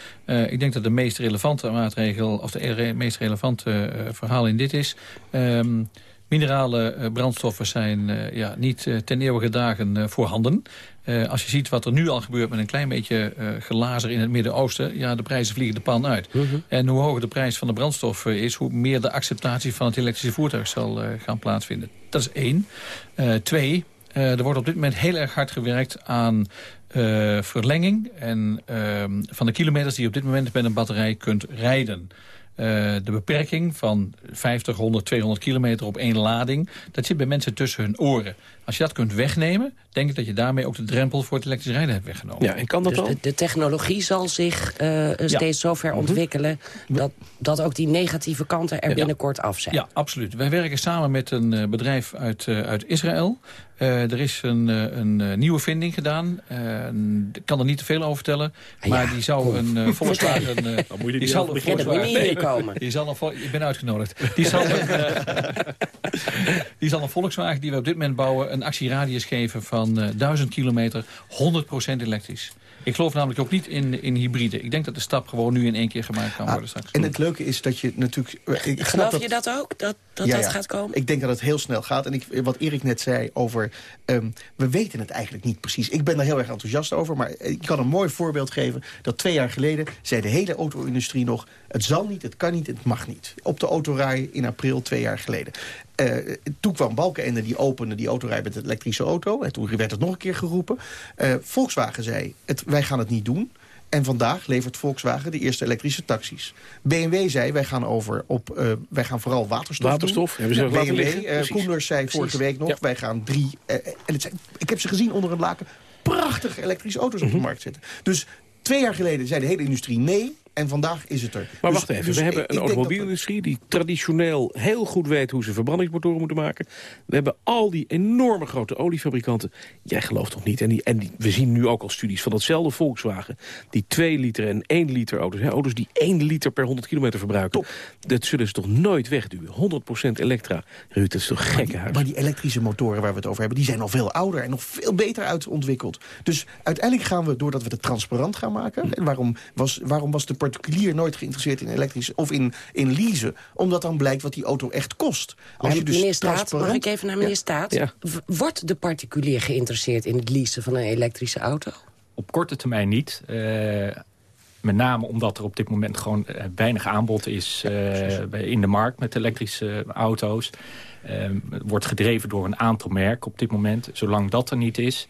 Speaker 15: ik denk dat de meest relevante maatregel, of de meest relevante uh, verhaal in dit is... Um, Minerale eh, brandstoffen zijn eh, ja, niet eh, ten eeuwige dagen eh, voorhanden. Eh, als je ziet wat er nu al gebeurt met een klein beetje eh, gelazer in het Midden-Oosten... ja, de prijzen vliegen de pan uit. En hoe hoger de prijs van de brandstof eh, is... hoe meer de acceptatie van het elektrische voertuig zal eh, gaan plaatsvinden. Dat is één. Eh, twee, eh, er wordt op dit moment heel erg hard gewerkt aan eh, verlenging... en ehm, van de kilometers die je op dit moment met een batterij kunt rijden. Eh, de beperking van 50, 100, 200 kilometer op één lading... dat zit bij mensen tussen hun oren. Als je dat kunt wegnemen, denk ik dat je daarmee ook de drempel voor het elektrisch rijden hebt weggenomen.
Speaker 12: Ja, en kan dat
Speaker 11: Dus
Speaker 12: al?
Speaker 11: de, de technologie zal zich eh, steeds zo ver ontwikkelen... Dat, dat ook die negatieve kanten er
Speaker 15: Ja.
Speaker 11: binnenkort af zijn.
Speaker 15: Ja, absoluut. Wij werken samen met een eh, bedrijf uit, eh, uit Israël. Eh, er is een, eh, een eh, nieuwe vinding gedaan. Eh, ik kan er niet te veel over vertellen. Maar die zou een eh, Volkswagen... eh,
Speaker 14: Dan moet je er
Speaker 15: die
Speaker 14: niet
Speaker 15: zal een Volkswagen...
Speaker 11: niet inkomen.
Speaker 15: Die zal een, ik ben uitgenodigd. Die zal, een, die zal een Volkswagen die we op dit moment bouwen... een actieradius geven van eh 1000 kilometer, 100% elektrisch. Ik geloof namelijk ook niet in, in hybride. Ik denk dat de stap gewoon nu in één keer gemaakt kan worden straks.
Speaker 13: En het leuke is dat je natuurlijk... Ik
Speaker 11: Geloof
Speaker 13: dat-
Speaker 11: je dat ook, dat dat,
Speaker 13: Ja,
Speaker 11: dat
Speaker 13: ja.
Speaker 11: gaat komen?
Speaker 13: Ik denk dat het heel snel gaat. En ik, wat Erik net zei over... ehm, we weten het eigenlijk niet precies. Ik ben daar heel erg enthousiast over. Maar ik kan een mooi voorbeeld geven. Dat twee jaar geleden zei de hele auto-industrie nog... het zal niet, het kan niet, het mag niet. Op de autorij in april twee jaar geleden. Eh, toen kwam Balkenende, die opende die autorij met de elektrische auto. En toen werd het nog een keer geroepen. Eh, Volkswagen zei, het, wij gaan het niet doen. En vandaag levert Volkswagen de eerste elektrische taxis. BMW zei, wij gaan, over op, eh, wij gaan vooral waterstof
Speaker 12: Waterstof,
Speaker 13: doen.
Speaker 12: hebben ze
Speaker 13: BMW. Koenders zei
Speaker 12: Precies.
Speaker 13: vorige week nog,
Speaker 12: Ja.
Speaker 13: wij gaan drie... en het zijn, ik heb ze gezien onder een laken. Prachtige elektrische auto's op
Speaker 12: Mhm.
Speaker 13: de markt zitten. Dus twee jaar geleden zei de hele industrie nee. En vandaag is het er.
Speaker 12: Maar
Speaker 13: Dus-
Speaker 12: wacht even,
Speaker 13: dus
Speaker 12: we hebben een automobielindustrie... die traditioneel heel goed weet hoe ze verbrandingsmotoren moeten maken. We hebben al die enorme grote oliefabrikanten. Jij gelooft toch niet? En, die, en die, we zien nu ook al studies van datzelfde Volkswagen... die 2 liter en 1 liter auto's... Hè, auto's die 1 liter per 100 kilometer verbruiken. Dat zullen ze toch nooit wegduwen? 100% elektra. Ruud, dat is toch gekke huis?
Speaker 13: Maar die elektrische motoren waar we het over hebben... die zijn al veel ouder en nog veel beter uitontwikkeld. Dus uiteindelijk gaan we, doordat we het transparant gaan maken...
Speaker 12: Hm.
Speaker 13: en waarom was, waarom was de particulier nooit geïnteresseerd in elektrische... of in, in leasen? Omdat dan blijkt wat die auto echt kost. Als je dus
Speaker 11: meneer Staat, mag ik even naar meneer
Speaker 13: Ja.
Speaker 11: Staat?
Speaker 12: Ja.
Speaker 11: Wordt de particulier geïnteresseerd in het leasen van een elektrische auto?
Speaker 14: Op korte termijn niet. Eh, met name omdat er op dit moment gewoon eh, weinig aanbod is eh, bij- in de markt met elektrische auto's. Eh, het wordt gedreven door een aantal merken op dit moment. Zolang dat er niet is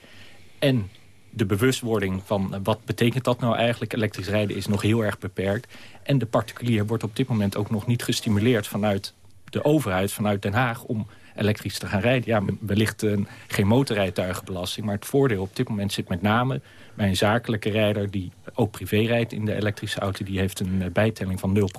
Speaker 14: en de bewustwording van eh, wat betekent dat nou eigenlijk... elektrisch rijden is nog heel erg beperkt. En de particulier wordt op dit moment ook nog niet gestimuleerd... vanuit de overheid, vanuit Den Haag... om elektrisch te gaan rijden. Ja, wellicht een, geen motorrijtuigenbelasting... maar het voordeel op dit moment zit met name bij een zakelijke rijder... die ook privé rijdt in de elektrische auto... die heeft een eh, bijtelling van 0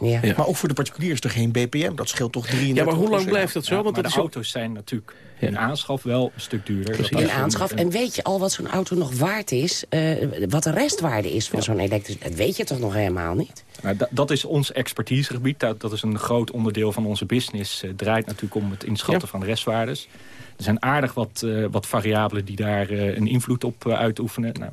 Speaker 11: Ja.
Speaker 13: Maar ook voor de particulier is er geen BPM. Dat scheelt toch 33
Speaker 12: Ja, maar hoe lang blijft dat zo?
Speaker 14: Ja,
Speaker 12: Want dat
Speaker 14: de
Speaker 12: is ook...
Speaker 14: auto's zijn natuurlijk in aanschaf wel een stuk duurder. Dat is
Speaker 11: In
Speaker 14: een-
Speaker 11: aanschaf.
Speaker 14: een-
Speaker 11: En weet je al wat zo'n auto nog waard is? eh, wat de restwaarde is van zo'n elektrisch... Dat weet je toch nog helemaal niet?
Speaker 14: Dat is ons expertisegebied. Dat, dat is een groot onderdeel van onze business. Het draait natuurlijk om het inschatten van restwaardes. Er zijn aardig wat, eh, wat variabelen die daar eh, een invloed op eh, uitoefenen. Nou,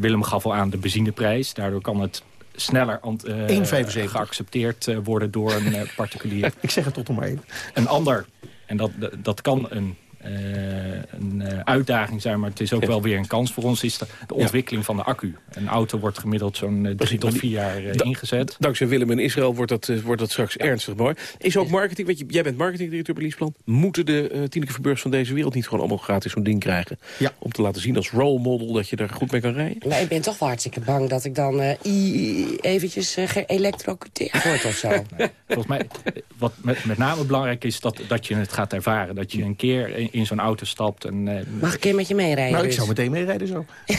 Speaker 14: Willem gaf al aan de benzineprijs. Daardoor kan het sneller ant-
Speaker 13: 1,75.
Speaker 14: geaccepteerd worden door een particulier.
Speaker 13: Ik zeg het tot maar even.
Speaker 14: Een ander, en dat, dat- kan een, een eh, uitdaging zijn... maar het is ook wel weer een kans voor ons... is de, de ontwikkeling van de accu. Een auto wordt gemiddeld zo'n eh, drie tot vier jaar eh,
Speaker 12: Da-
Speaker 14: ingezet.
Speaker 12: Dankzij Willem in Israël wordt dat, eh, wordt dat straks ernstig mooi. Is ook marketing, weet je, jij bent marketingdirecteur bij Leaseplan. Moeten de uh, Tineke Verburgs van deze wereld niet gewoon allemaal gratis zo'n ding krijgen? Om te laten zien als role model dat je daar goed mee kan rijden?
Speaker 11: Maar ik ben toch wel hartstikke bang dat ik dan eh, i- eventjes eh, geëlektrocuteerd word of zo.
Speaker 14: Volgens mij, eh, wat met, met name belangrijk is dat, dat je het gaat ervaren. Dat je een keer in, in zo'n auto stapt. En, eh,
Speaker 11: Mag ik een keer met je meerijden?
Speaker 13: Nou, ik zou meteen meerijden zo.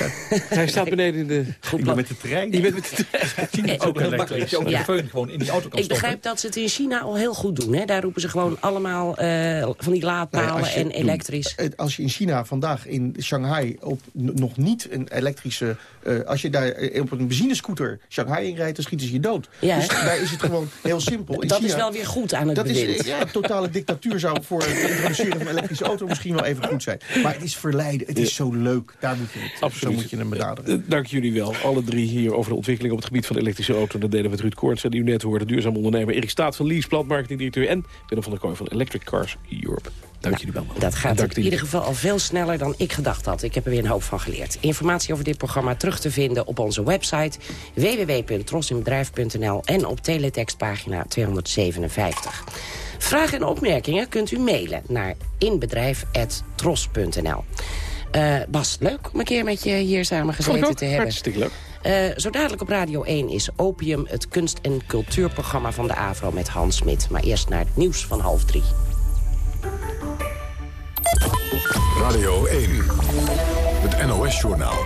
Speaker 12: Hij staat beneden in de...
Speaker 13: Ik ben met de trein.
Speaker 12: Je bent met de trein.
Speaker 15: ook heel makkelijk dat je ook met
Speaker 11: Ja.
Speaker 15: de feun gewoon in die auto kan
Speaker 11: Ik
Speaker 15: stoppen.
Speaker 11: begrijp dat ze het in China al heel goed doen. Hè? Daar roepen ze gewoon allemaal eh, van die laadpalen
Speaker 13: je-
Speaker 11: en elektrisch.
Speaker 13: Eh, Als je in China vandaag in Shanghai op nog niet een elektrische... eh, als je daar eh, op een benzinescooter Shanghai inrijdt, dan schieten ze je dood.
Speaker 11: Ja,
Speaker 13: dus daar is het gewoon heel simpel. In
Speaker 11: Dat
Speaker 13: China-
Speaker 11: is wel weer goed aan het
Speaker 13: dat
Speaker 11: bewind.
Speaker 13: is eh, ja, een totale dictatuur zou voor het introduceren van elektrische auto's auto misschien wel even goed zijn. Maar het is verleiden, het is zo leuk. Daar moet je het,
Speaker 12: Absoluut.
Speaker 13: Zo moet je hem benaderen.
Speaker 12: Eh, Dank jullie wel, alle drie hier over de ontwikkeling op het gebied van de elektrische auto. Dat deden we met Ruud Koorts, die u net hoorde, duurzaam ondernemer Erik Staat van Leaseplan, marketingdirecteur en Willem van der Kooi van Electric Cars Europe. Dank jullie wel.
Speaker 11: Dat gaat
Speaker 12: Dank
Speaker 11: in ieder geval al veel sneller dan ik gedacht had. Ik heb er weer een hoop van geleerd. Informatie over dit programma terug te vinden op onze website www.trosinbedrijf.nl en op teletextpagina 257. Vragen en opmerkingen kunt u mailen naar inbedrijf.tros.nl. Eh, Bas, leuk om een keer met je hier samen gezeten te hebben.
Speaker 12: Hartstikke leuk.
Speaker 11: Eh, zo dadelijk op Radio 1 is Opium, het kunst- en cultuurprogramma van de AVRO met Hans Smit. Maar eerst naar het nieuws van half drie.
Speaker 10: Radio 1, het NOS-journaal.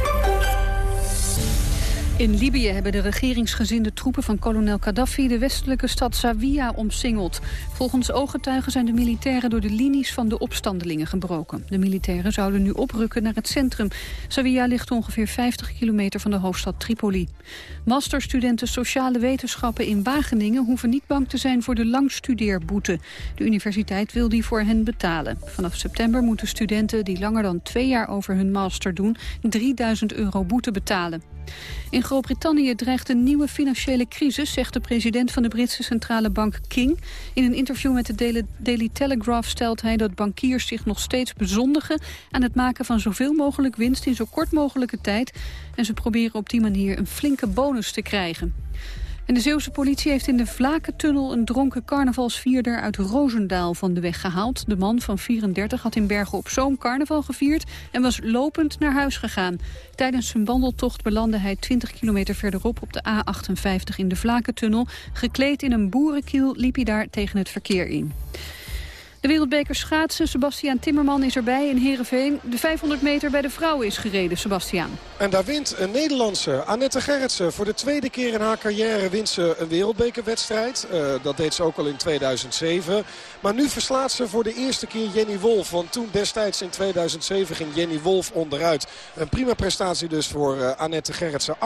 Speaker 18: In Libië hebben de regeringsgezinde troepen van kolonel Gaddafi... de westelijke stad Zawiya omsingeld. Volgens ooggetuigen zijn de militairen door de linies van de opstandelingen gebroken. De militairen zouden nu oprukken naar het centrum. Zawiya ligt ongeveer 50 kilometer van de hoofdstad Tripoli. Masterstudenten sociale wetenschappen in Wageningen... hoeven niet bang te zijn voor de langstudeerboete. De universiteit wil die voor hen betalen. Vanaf september moeten studenten die langer dan twee jaar over hun master doen... 3000 euro boete betalen. In Groot-Brittannië dreigt een nieuwe financiële crisis, zegt de president van de Britse centrale bank King. In een interview met de Daily, Telegraph stelt hij dat bankiers zich nog steeds bezondigen aan het maken van zoveel mogelijk winst in zo kort mogelijke tijd. En ze proberen op die manier een flinke bonus te krijgen. En de Zeeuwse politie heeft in de Vlakentunnel een dronken carnavalsvierder uit Roosendaal van de weg gehaald. De man van 34 had in Bergen op Zoom carnaval gevierd en was lopend naar huis gegaan. Tijdens zijn wandeltocht belandde hij 20 kilometer verderop op de A58 in de Vlakentunnel. Gekleed in een boerenkiel liep hij daar tegen het verkeer in. De wereldbeker schaatsen, Sebastiaan Timmerman is erbij in Heerenveen. De 500 meter bij de vrouwen is gereden, Sebastiaan.
Speaker 19: En daar wint een Nederlandse, Annette Gerritsen. Voor de tweede keer in haar carrière wint ze een wereldbekerwedstrijd. Uh, dat deed ze ook al in 2007. Maar nu verslaat ze voor de eerste keer Jenny Wolf. Want toen destijds in 2007 ging Jenny Wolf onderuit. Een prima prestatie dus voor uh, Annette Gerritsen. 38-31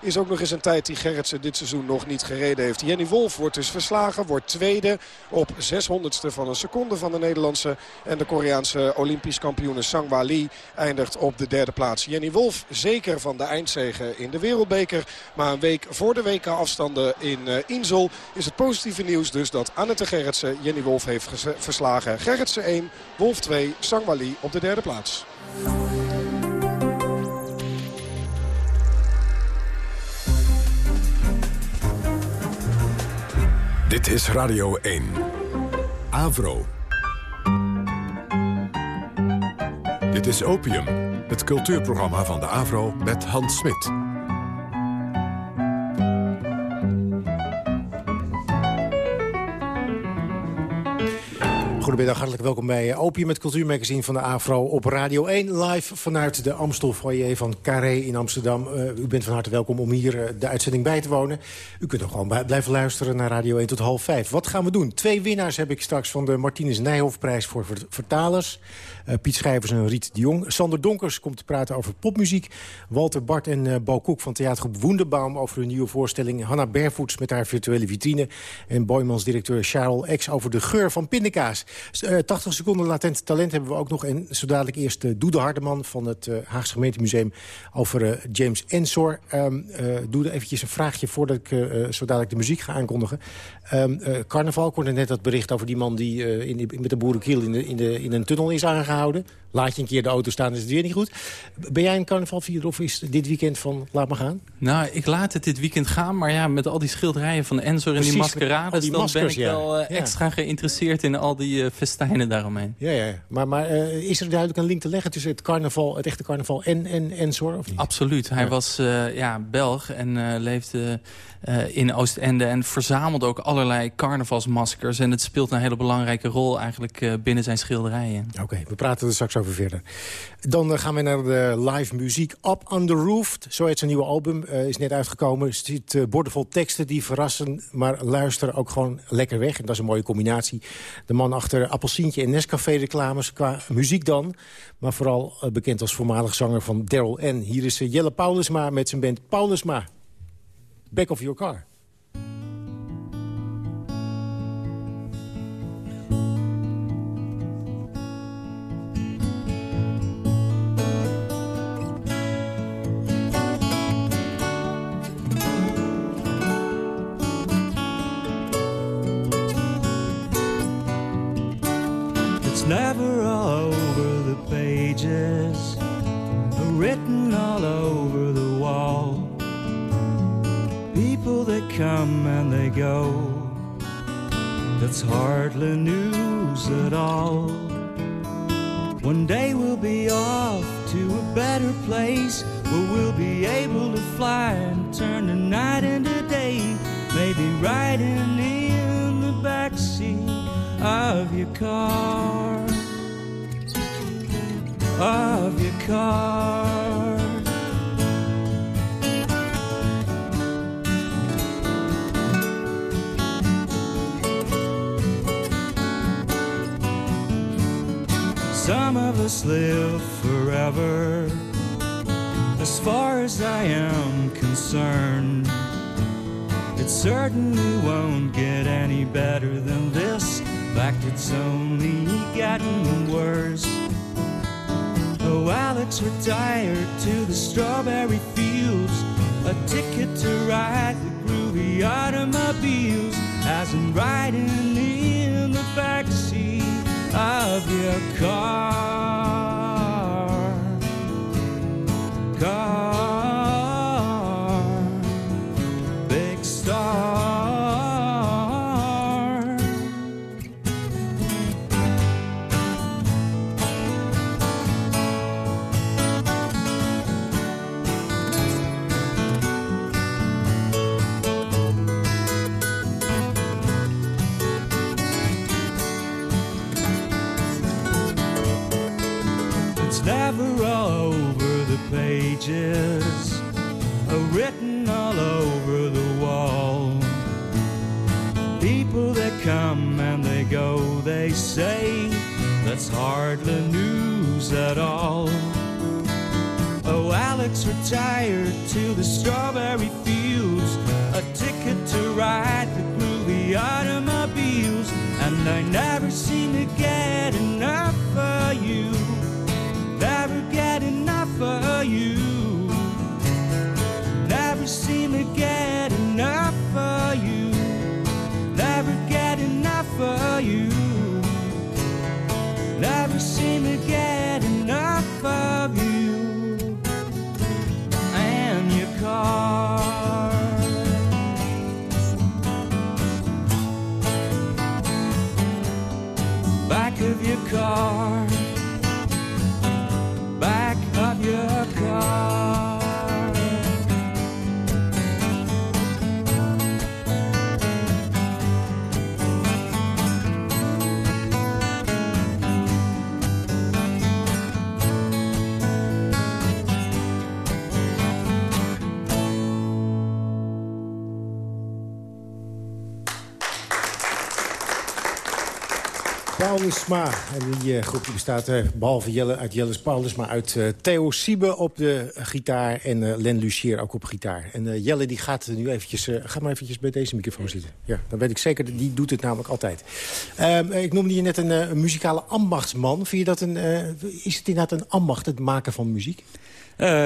Speaker 19: is ook nog eens een tijd die Gerritsen dit seizoen nog niet gereden heeft. Jenny Wolf wordt dus verslagen, wordt tweede op 600 honderdste van een seconde van de Nederlandse. En de Koreaanse Olympisch kampioene Sangwa Lee eindigt op de derde plaats. Jenny Wolf zeker van de eindzegen in de wereldbeker. Maar een week voor de WK afstanden in uh, Insel is het positieve nieuws dus dat Annette Gerritsen Jenny Wolf heeft verslagen. Gerritsen 1, Wolf 2, Sangwa Lee op de derde plaats.
Speaker 10: Dit is Radio 1. Avro. Dit is Opium, het cultuurprogramma van de Avro met Hans Smit.
Speaker 20: Goedemiddag, hartelijk welkom bij Opium, het cultuurmagazine van de AVRO op Radio 1. Live vanuit de Amstel foyer van Carré in Amsterdam. Uh, u bent van harte welkom om hier uh, de uitzending bij te wonen. U kunt ook gewoon blijven luisteren naar Radio 1 tot half vijf. Wat gaan we doen? Twee winnaars heb ik straks van de Martinus Nijhoffprijs voor vertalers. Uh, Piet Schrijvers en Riet de Jong. Sander Donkers komt te praten over popmuziek. Walter Bart en uh, Koek van theatergroep Woenderbaum over hun nieuwe voorstelling. Hanna Bervoets met haar virtuele vitrine. En Boymans directeur Charles X over de geur van pindakaas. Uh, 80 seconden latent talent hebben we ook nog. En zo dadelijk eerst Doede Hardeman van het uh, Haagse gemeentemuseum over James Ensor. Um, doe eventjes een vraagje voordat ik zo dadelijk de muziek ga aankondigen. Um, carnaval, ik hoorde net dat bericht over die man die in, met de boerenkiel in, in, de, in een tunnel is aangehouden. Laat je een keer de auto staan, is het weer niet goed. Ben jij een carnavalvierder of is dit weekend van laat maar gaan?
Speaker 21: Nou, ik laat het dit weekend gaan. Maar ja, met al die schilderijen van Ensor en die maskerades...
Speaker 20: die
Speaker 21: dan ben ik
Speaker 20: ja.
Speaker 21: wel uh,
Speaker 20: Ja.
Speaker 21: extra geïnteresseerd in al die uh, festijnen daaromheen.
Speaker 20: Ja, ja. Maar, maar uh, is er duidelijk een link te leggen tussen het carnaval, het echte carnaval en, en Ensor? Of niet?
Speaker 21: Absoluut. Hij
Speaker 20: Ja.
Speaker 21: was ja, Belg en leefde in Oostende... en verzamelde ook allerlei carnavalsmaskers. En het speelt een hele belangrijke rol eigenlijk binnen zijn schilderijen.
Speaker 20: Oké, we praten er straks over verder. Dan uh, gaan we naar de live muziek. Up on the Roof, zo heet zijn nieuwe album, uh, is net uitgekomen. Er zit uh, bordevol teksten die verrassen, maar luisteren ook gewoon lekker weg. En dat is een mooie combinatie. De man achter Appelsientje en Nescafé reclames qua muziek dan. Maar vooral bekend als voormalig zanger van Daryl N. Hier is Jelle Paulusma met zijn band Paulusma. Back of your car.
Speaker 22: Come and they go, that's hardly news at all. One day we'll be off to a better place where we'll be able to fly and turn the night into day. Maybe riding in the backseat of your car, of your car. Some of us live forever, as far as I am concerned. It certainly won't get any better than this. In fact, it's only gotten worse. Oh, Alex retired to the strawberry fields, a ticket to ride the groovy automobiles, as in riding of your car. Car, at all. Oh, Alex retired to the strawberry fields, a ticket to ride the groovy automobiles, and I never seem to get enough of you never get enough of you.
Speaker 20: Paulusma. En die eh, groep die bestaat eh, behalve Jelle, uit Jelle's Paulusma... uit eh, Theo Siebe op de gitaar en Len Lucier ook op gitaar. En Jelle die gaat nu eventjes... ga maar eventjes bij deze microfoon zitten. Ja, dan weet ik zeker, die doet het namelijk altijd. Ehm, ik noemde je net een, een muzikale ambachtsman. Vind je dat een, is het inderdaad een ambacht, het maken van muziek?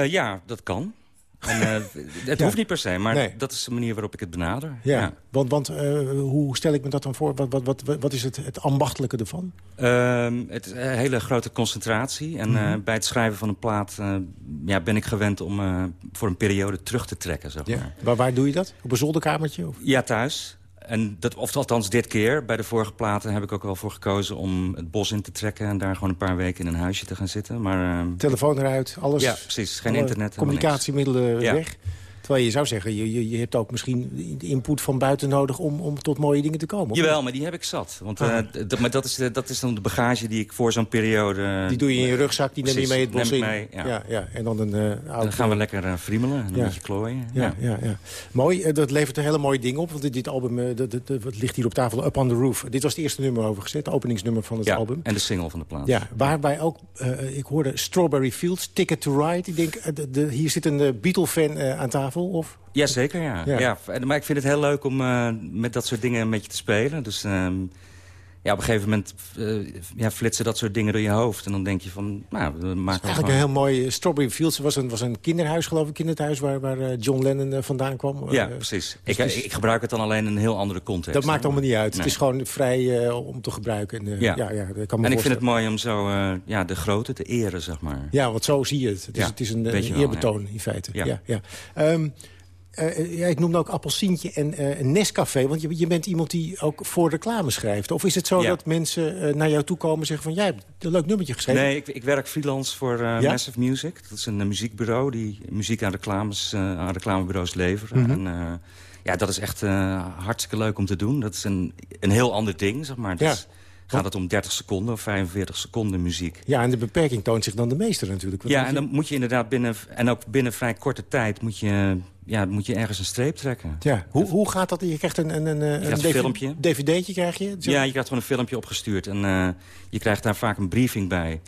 Speaker 23: Ja, dat kan. En, eh, het
Speaker 20: Ja.
Speaker 23: hoeft niet per se, maar
Speaker 20: Nee.
Speaker 23: dat is de manier waarop ik het benader.
Speaker 20: Ja, want, want eh, hoe stel ik me dat dan voor? Wat, wat, wat, wat is het, het ambachtelijke ervan?
Speaker 23: Ehm, het is een hele grote concentratie. En eh,
Speaker 20: Mhm.
Speaker 23: bij het schrijven van een plaat eh, ja, ben ik gewend om eh, voor een periode terug te trekken. Zeg maar.
Speaker 20: Waar, waar doe je dat? Op een zolderkamertje? Of?
Speaker 23: Ja, thuis. En dat, of althans dit keer. Bij de vorige platen heb ik ook wel voor gekozen om het bos in te trekken... en daar gewoon een paar weken in een huisje te gaan zitten. Maar, ehm,
Speaker 20: Telefoon eruit, alles.
Speaker 23: Ja, precies. Geen internet,
Speaker 20: Communicatiemiddelen
Speaker 23: Ja.
Speaker 20: Terwijl je zou zeggen, je, je, je hebt ook misschien input van buiten nodig om, om tot mooie dingen te komen.
Speaker 23: Jawel, maar die heb ik zat. Want,
Speaker 20: Ah.
Speaker 23: eh, maar dat is, de- dat is dan de bagage die ik voor zo'n periode... eh,
Speaker 20: Die doe je in je rugzak, die neem je mee het bos in.
Speaker 23: mee, ja.
Speaker 20: ja, ja. En dan een eh.
Speaker 23: Dan gaan we lekker eh, friemelen en een
Speaker 20: Ja.
Speaker 23: beetje klooien.
Speaker 20: Ja, ja. Ja, Mooi, eh, dat levert een hele mooie ding op. Want dit- album, eh, dat, dat, ligt hier op tafel, Up on the Roof. Dit was het eerste nummer overgezet, het openingsnummer van het album.
Speaker 23: en de single van de plaat.
Speaker 20: Ja, waarbij ook, eh, ik hoorde Strawberry Fields, Ticket to Ride. Ik denk, eh, de, de- hier zit een eh, Beatle-fan eh, aan tafel, of?
Speaker 23: Jazeker, ja.
Speaker 20: Ja.
Speaker 23: ja. Maar ik vind het heel leuk om eh, met dat soort dingen een beetje te spelen. Dus ehm, ja, op een gegeven moment uh, ja, flitsen dat soort dingen door je hoofd. En dan denk je van, nou, we maken
Speaker 20: Eigenlijk een heel mooi... Strawberry Fields was een, was een kinderhuis, geloof ik, kinderhuis... waar, waar John Lennon vandaan kwam.
Speaker 23: Ja, precies. Dus ik, ik, gebruik het dan alleen in een heel andere context.
Speaker 20: Dat maakt allemaal niet uit. Het is gewoon vrij om te gebruiken. En, ja. Ja, ja,
Speaker 23: kan en ik vind het mooi om zo ja, de grote te eren, zeg maar.
Speaker 20: Ja, want zo zie je het. Het is, het is een, een eerbetoon, in feite. Ja. Ja, um, uh, ja, ik noemde ook Appelsientje en uh, Nescafé. Want je, je bent iemand die ook voor reclame schrijft. Of is het zo dat mensen uh, naar jou toe komen en zeggen van... jij hebt een leuk nummertje geschreven?
Speaker 23: Nee, ik, ik werk freelance voor ja? Massive Music. Dat is een muziekbureau die muziek aan, reclames, aan reclamebureaus leveren. Mm -hmm. en, ja, dat is echt hartstikke leuk om te doen. Dat is een, een heel ander ding, zeg maar. ja gaat het om 30 seconden of 45 seconden muziek.
Speaker 20: Ja, en de beperking toont zich dan de meester natuurlijk.
Speaker 23: ja, en dan moet je inderdaad binnen... en ook binnen vrij korte tijd moet je, ja, moet je ergens een streep trekken.
Speaker 20: Ja, hoe, hoe gaat dat? Je krijgt een, een, een,
Speaker 23: een, een filmpje.
Speaker 20: dvd'tje, krijg je?
Speaker 23: Ja, je krijgt gewoon een filmpje opgestuurd. En uh, je krijgt daar vaak een briefing bij.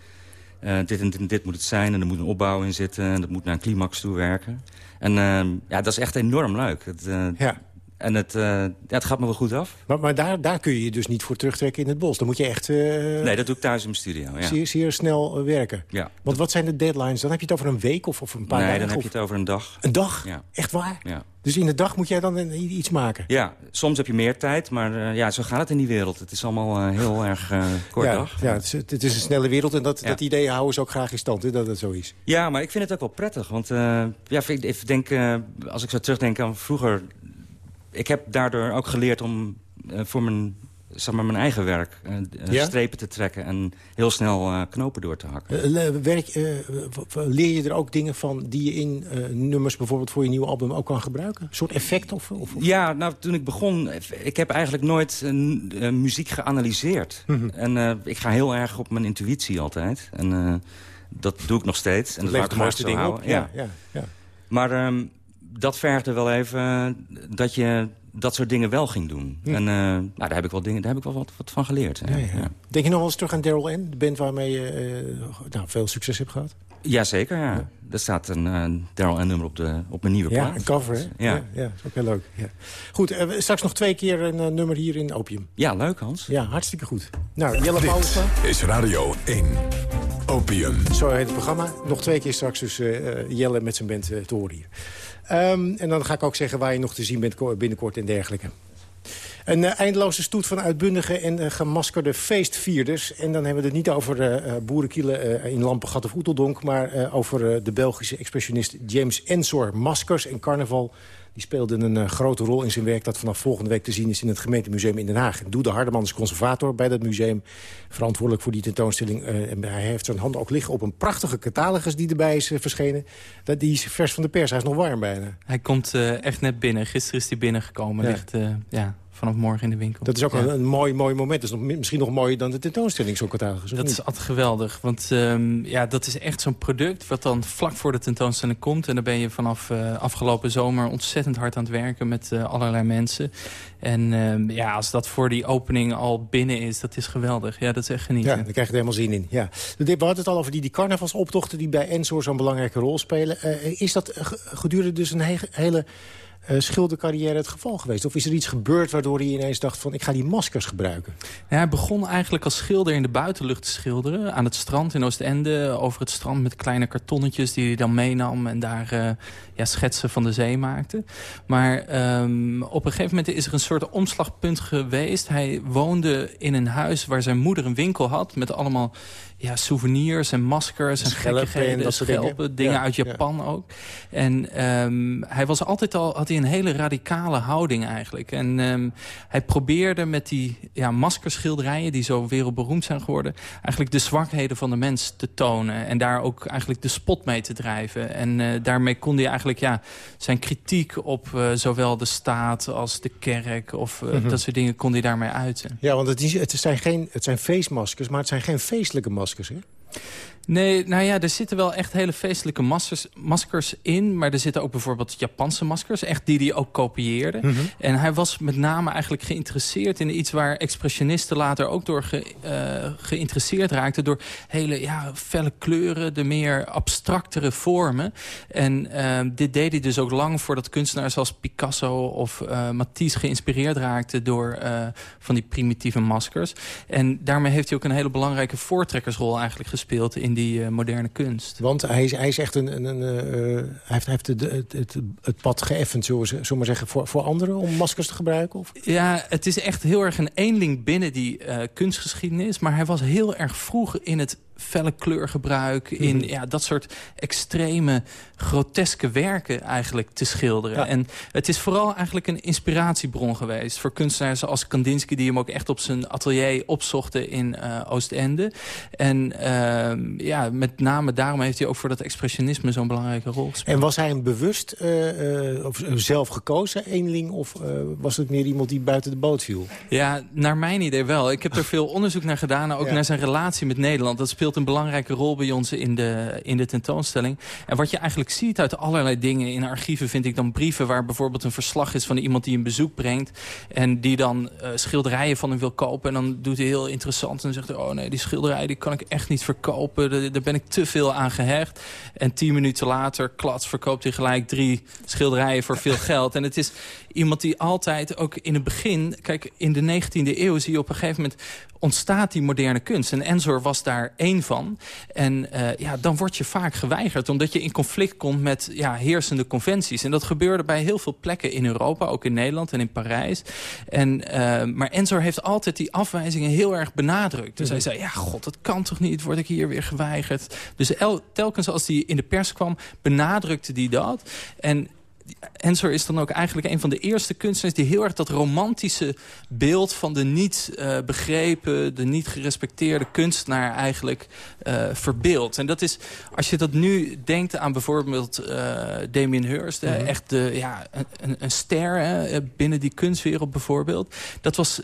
Speaker 23: Uh, dit en dit, dit, moet het zijn en er moet een opbouw in zitten... en dat moet naar een climax toe werken. En uh, ja, dat is echt enorm leuk. Het, ja. En het, uh, ja, het gaat me wel goed af.
Speaker 20: Maar, maar daar, daar kun je je dus niet voor terugtrekken in het bos. Dan moet je echt... Uh,
Speaker 23: nee, dat doe ik thuis in mijn studio. Ja.
Speaker 20: Zeer, zeer snel uh, werken.
Speaker 23: Ja.
Speaker 20: Want wat zijn de deadlines? Dan heb je het over een week of, of een paar
Speaker 23: dagen?
Speaker 20: Nee,
Speaker 23: dan heb je het over een dag.
Speaker 20: Een dag?
Speaker 23: Ja.
Speaker 20: Echt waar?
Speaker 23: Ja.
Speaker 20: Dus in de dag moet jij dan iets maken?
Speaker 23: Ja, soms heb je meer tijd, maar ja, zo gaat het in die wereld. Het is allemaal heel erg kort
Speaker 20: ja,
Speaker 23: dag.
Speaker 20: Ja, het is, het is, een snelle wereld en dat, ja. dat idee houden ze ook graag in stand, hè, dat het zo is.
Speaker 23: Ja, maar ik vind het ook wel prettig. Want ja, ik denk, als ik zo terugdenk aan vroeger ik heb daardoor ook geleerd om uh, voor mijn, zeg maar, mijn eigen werk uh, ja? strepen te trekken... en heel snel knopen door te hakken.
Speaker 20: werk, leer je er ook dingen van die je in nummers bijvoorbeeld voor je nieuwe album ook kan gebruiken? Een soort effect? Of, of, of?
Speaker 23: Ja, nou, toen ik begon... Ik heb eigenlijk nooit muziek geanalyseerd. Mm -hmm. En ik ga heel erg op mijn intuïtie altijd. En dat doe ik nog steeds. En dat,
Speaker 20: dat levert de dingen op. Ja, ja, ja.
Speaker 23: Maar... Um, dat vergde wel even dat je dat soort dingen wel ging doen. En uh, nou, daar heb ik wel, dingen, daar heb ik wel wat, wat van geleerd. Ja, ja.
Speaker 20: Denk je nog wel eens terug aan Daryl N, de band waarmee je uh, nou, veel succes hebt gehad?
Speaker 23: Jazeker, ja. ja. Er staat een uh, Daryl N-nummer op, de, op mijn nieuwe plaat.
Speaker 20: Ja, een cover, hè? Ja. ja, dat is ook heel leuk. Ja. Goed, straks nog twee keer een nummer hier in Opium.
Speaker 23: Ja, leuk, Hans.
Speaker 20: Ja, hartstikke goed. Nou, Jelle Pauwelsma.
Speaker 10: is Radio 1. Opium.
Speaker 20: Zo heet het programma. Nog twee keer straks dus Jelle met zijn band te horen hier. Um, en dan ga ik ook zeggen waar je nog te zien bent binnenkort en dergelijke. Een uh, eindeloze stoet van uitbundige en uh, gemaskerde feestvierders. En dan hebben we het niet over uh, boerenkielen in Lampengat of Oeteldonk... maar over de Belgische expressionist James Ensor. Maskers en carnaval die speelden een uh, grote rol in zijn werk... dat vanaf volgende week te zien is in het gemeentemuseum in Den Haag. Doe de Hardeman is conservator bij dat museum. Verantwoordelijk voor die tentoonstelling. Uh, en hij heeft zijn hand ook liggen op een prachtige catalogus die erbij is uh, verschenen. Dat, die is vers van de pers. Hij is nog warm bijna.
Speaker 21: Hij komt echt net binnen. Gisteren is hij binnengekomen. Ja. Ligt, ja, vanaf morgen in de winkel.
Speaker 20: Dat is ook
Speaker 21: ja.
Speaker 20: een, een, mooi, mooi moment. Dat is nog, misschien nog mooier dan de tentoonstelling, zo'n catalogus.
Speaker 21: Dat is altijd geweldig. Want um, ja, dat is echt zo'n product wat dan vlak voor de tentoonstelling komt. En dan ben je vanaf uh, afgelopen zomer ontzettend hard aan het werken met uh, allerlei mensen. En um, ja, als dat voor die opening al binnen is, dat is geweldig. Ja, dat is echt genieten.
Speaker 20: Ja, dan krijg je er helemaal zin in. Ja. We hadden het al over die, die carnavalsoptochten die bij Ensor zo'n belangrijke rol spelen. Uh, is dat gedurende dus een he hele schildercarrière het geval geweest? Of is er iets gebeurd waardoor hij ineens dacht van ik ga die maskers gebruiken?
Speaker 21: Ja, hij begon eigenlijk als schilder in de buitenlucht te schilderen. Aan het strand in Oostende. Over het strand met kleine kartonnetjes die hij dan meenam. En daar uh, ja, schetsen van de zee maakte. Maar um, op een gegeven moment is er een soort omslagpunt geweest. Hij woonde in een huis waar zijn moeder een winkel had. Met allemaal ja, souvenirs en maskers en gekkigheden, en schelpen, dingen, dingen ja, uit Japan ja. ook. En um, hij was altijd al, had hij een hele radicale houding eigenlijk. En um, hij probeerde met die ja, maskerschilderijen, die zo wereldberoemd zijn geworden, eigenlijk de zwakheden van de mens te tonen. En daar ook eigenlijk de spot mee te drijven. En uh, daarmee kon hij eigenlijk ja, zijn kritiek op uh, zowel de staat als de kerk of uh, mm -hmm. dat soort dingen kon hij daarmee uiten.
Speaker 20: Ja, want het, is, het, zijn geen, het zijn feestmaskers, maar het zijn geen feestelijke maskers. Hè?
Speaker 21: Nee, nou ja, er zitten wel echt hele feestelijke maskers, maskers in. Maar er zitten ook bijvoorbeeld Japanse maskers. Echt die die ook kopieerden.
Speaker 20: Mhm.
Speaker 21: En hij was met name eigenlijk geïnteresseerd in iets... waar expressionisten later ook door ge, eh, geïnteresseerd raakten. Door hele ja, felle kleuren, de meer abstractere vormen. En eh, dit deed hij dus ook lang voordat kunstenaars als Picasso of eh, Matisse geïnspireerd raakten... door van die primitieve maskers. En daarmee heeft hij ook een hele belangrijke voortrekkersrol eigenlijk gespeeld... in die eh, moderne kunst.
Speaker 20: Want hij is, hij is echt een... een, een eh, hij heeft, hij heeft het, het, het, het pad geëffend, zullen we zullen we maar zeggen, voor, voor anderen... om maskers te gebruiken? Of?
Speaker 21: Ja, het is echt heel erg een eenling binnen die eh, kunstgeschiedenis. Maar hij was heel erg vroeg in het felle kleurgebruik... in
Speaker 20: Mhm.
Speaker 21: ja, dat soort extreme, groteske werken eigenlijk te schilderen. En het is vooral eigenlijk een inspiratiebron geweest... voor kunstenaars als Kandinsky... die hem ook echt op zijn atelier opzochten in eh, Oostende. En ehm, ja, met name daarom heeft hij ook voor dat expressionisme... zo'n belangrijke rol gespeeld.
Speaker 20: En was hij een bewust, eh, eh, of zelf gekozen eenling... of was het meer iemand die buiten de boot viel?
Speaker 21: Ja, naar mijn idee wel. Ik heb er veel onderzoek naar gedaan, ook
Speaker 20: Ja.
Speaker 21: naar zijn relatie met Nederland. Dat speelt een belangrijke rol bij ons in de, in de tentoonstelling. En wat je eigenlijk ziet uit allerlei dingen in archieven... vind ik dan brieven waar bijvoorbeeld een verslag is van iemand die een bezoek brengt... en die dan eh, schilderijen van hem wil kopen. En dan doet hij heel interessant en zegt hij... oh nee, die schilderij die kan ik echt niet verkopen. Daar ben ik te veel aan gehecht. En tien minuten later, klats, verkoopt hij gelijk drie schilderijen voor veel geld. En het is iemand die altijd ook in het begin... Kijk, in de 19e eeuw zie je op een gegeven moment ontstaat die moderne kunst. En Ensor was daar één van. En eh, ja, dan word je vaak geweigerd. Omdat je in conflict komt met ja, heersende conventies. En dat gebeurde bij heel veel plekken in Europa. Ook in Nederland en in Parijs. En, eh, maar Ensor heeft altijd die afwijzingen heel erg benadrukt. Dus hij zei, ja god, dat kan toch niet? Word ik hier weer geweigerd? Dus el- telkens als hij in de pers kwam, benadrukte hij dat. En Ensor is dan ook eigenlijk een van de eerste kunstenaars... die heel erg dat romantische beeld van de niet eh, begrepen... de niet gerespecteerde kunstenaar eigenlijk eh verbeeldt. En dat is, als je dat nu denkt aan bijvoorbeeld eh Damien Hirst...
Speaker 20: Mhm.
Speaker 21: echt de, ja, een, een ster hè, binnen die kunstwereld bijvoorbeeld... dat was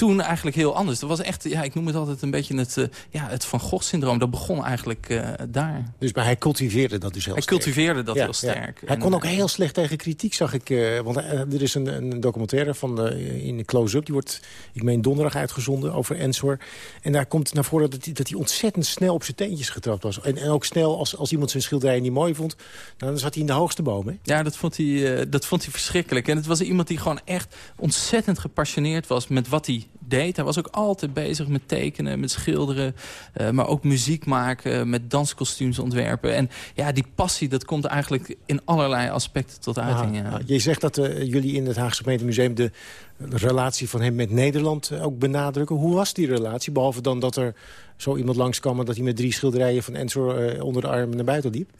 Speaker 21: toen eigenlijk heel anders. Dat was echt, ja, ik noem het altijd een beetje het, eh, ja, het Van Gogh-syndroom. Dat begon eigenlijk eh, daar.
Speaker 20: Dus maar hij cultiveerde dat dus heel
Speaker 21: Hij
Speaker 20: sterk.
Speaker 21: cultiveerde dat
Speaker 20: Ja,
Speaker 21: heel
Speaker 20: ja.
Speaker 21: sterk.
Speaker 20: Hij
Speaker 21: En,
Speaker 20: kon ook
Speaker 21: eh,
Speaker 20: heel slecht tegen kritiek, zag ik. want er is een, een documentaire van in de Close-Up. Die wordt, ik meen, donderdag uitgezonden over Ensor. En daar komt naar voren dat hij, dat hij ontzettend snel op zijn teentjes getrapt was. En, en ook snel, als, als iemand zijn schilderij niet mooi vond... Nou, dan zat hij in de hoogste boom, hè?
Speaker 21: Ja, dat vond, hij, dat vond hij verschrikkelijk. En het was iemand die gewoon echt ontzettend gepassioneerd was met wat hij deed. Hij was ook altijd bezig met tekenen, met schilderen. eh, maar ook muziek maken, met danskostuums ontwerpen. En ja, die passie, dat komt eigenlijk in allerlei aspecten tot uiting.
Speaker 20: Ah,
Speaker 21: ja.
Speaker 20: ah. Je zegt dat eh, jullie in het Haagse Gemeentemuseum... de relatie van hem met Nederland eh, ook benadrukken. Hoe was die relatie? Behalve dan dat er zo iemand langskwam... en dat hij met drie schilderijen van Ensor eh, onder de arm naar buiten liep?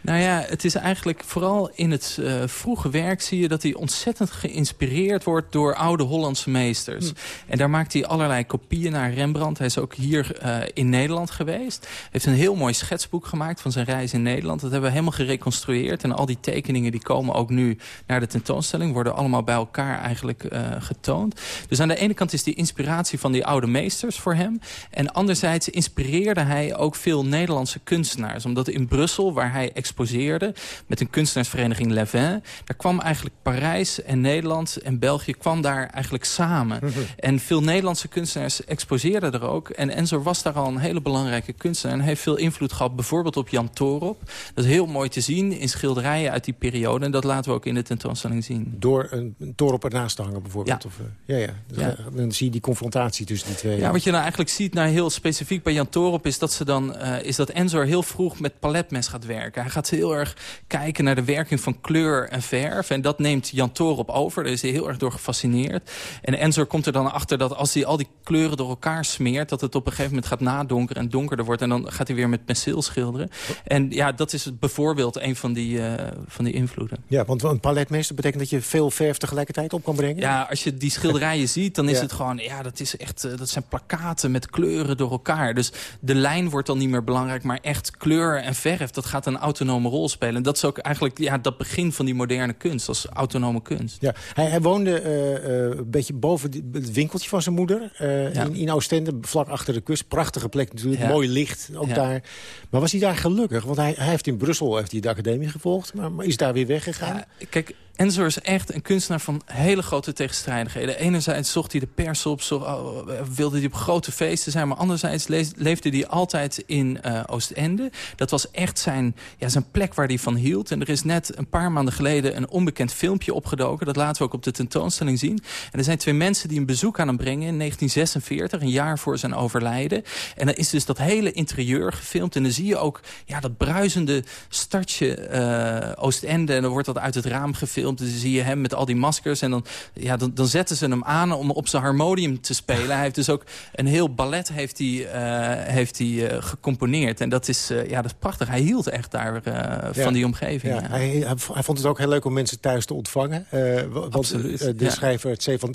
Speaker 21: Nou ja, het is eigenlijk vooral in het eh, vroege werk zie je dat hij ontzettend geïnspireerd wordt door oude Hollandse meesters.
Speaker 20: Hm.
Speaker 21: En daar maakt hij allerlei kopieën naar Rembrandt. Hij is ook hier in Nederland geweest. heeft een heel mooi schetsboek gemaakt van zijn reis in Nederland. Dat hebben we helemaal gereconstrueerd. En al die tekeningen die komen ook nu naar de tentoonstelling. Worden allemaal bij elkaar eigenlijk eh, getoond. Dus aan de ene kant is die inspiratie van die oude meesters voor hem. En anderzijds inspireerde hij ook veel Nederlandse kunstenaars. Omdat in Brussel, waar hij exposeerde... met een kunstenaarsvereniging Levin... daar kwam eigenlijk Parijs en Nederland en België kwam daar eigenlijk samen. En veel Nederlandse kunstenaars exposeerden er ook. En Ensor was daar al een hele belangrijke kunstenaar... en heeft veel invloed gehad bijvoorbeeld op Jan Torop. Dat is heel mooi te zien in schilderijen uit die periode. En dat laten we ook in de tentoonstelling zien.
Speaker 20: Door een, toren ernaast te hangen bijvoorbeeld? Of, eh, ja, ja. Dus,
Speaker 21: Ja.
Speaker 20: eh, Dan zie je die confrontatie tussen die twee.
Speaker 21: Ja, wat je nou eigenlijk ziet, nou heel specifiek bij Jan Torop... is dat, ze dan, eh, is dat Ensor heel vroeg met paletmes gaat werken. Hij gaat heel erg kijken naar de werking van kleur en verf. En dat neemt Jan Torop over. Daar is hij heel erg door gefascineerd. En Ensor komt er dan achter dat als hij al die kleuren door elkaar smeert... dat het op een gegeven moment gaat nadonkeren en donkerder wordt. En dan gaat hij weer met penseel schilderen. En ja, dat is bijvoorbeeld een van die, van die invloeden.
Speaker 20: Ja, want een paletmeester betekent dat je veel verf tegelijkertijd op kan brengen?
Speaker 21: Ja, als je die schilderijen ziet, dan is
Speaker 20: Ja.
Speaker 21: het gewoon... Ja, dat, is echt, eh, dat zijn plakaten met kleuren door elkaar. Dus de lijn wordt dan niet meer belangrijk, maar echt kleur en verf, dat gaat een autonome rol spelen. En dat is ook eigenlijk ja, dat begin van die moderne kunst, als autonome kunst.
Speaker 20: Ja, hij, hij woonde eh, eh, een beetje boven die- het winkeltje van zijn moeder
Speaker 21: Ja.
Speaker 20: in, in Oostende, vlak achter de kust. Prachtige plek natuurlijk,
Speaker 21: Ja.
Speaker 20: mooi licht ook daar. Maar was hij daar gelukkig? Want hij, hij heeft in Brussel heeft hij de academie gevolgd, maar, maar is daar weer weggegaan?
Speaker 21: Kijk, Enzo is echt een kunstenaar van hele grote tegenstrijdigheden. Enerzijds zocht hij de pers op, oh, wilde hij op grote feesten zijn... maar anderzijds leefde hij altijd in eh, Oostende. Dat was echt zijn, ja, zijn plek waar hij van hield. En er is net een paar maanden geleden een onbekend filmpje opgedoken. Dat laten we ook op de tentoonstelling zien. En er zijn twee mensen die een bezoek aan hem brengen in 1946... een jaar voor zijn overlijden. En dan is dus dat hele interieur gefilmd. En dan zie je ook ja, dat bruisende stadje eh, Oostende. En dan wordt dat uit het raam gefilmd. En dan zie je hem met al die maskers. En dan, ja, dan, dan zetten ze hem aan om op zijn harmonium te spelen. Hij heeft dus ook een heel ballet heeft hij, eh, heeft hij, eh, gecomponeerd. En dat is, eh, ja, dat is prachtig. Hij hield echt daar
Speaker 20: Ja.
Speaker 21: van die omgeving.
Speaker 20: Ja,
Speaker 21: ja.
Speaker 20: Hij, hij, vond het ook heel leuk om mensen thuis te ontvangen. Wa- want
Speaker 21: Absoluut,
Speaker 20: de
Speaker 21: ja.
Speaker 20: schrijver Stefan,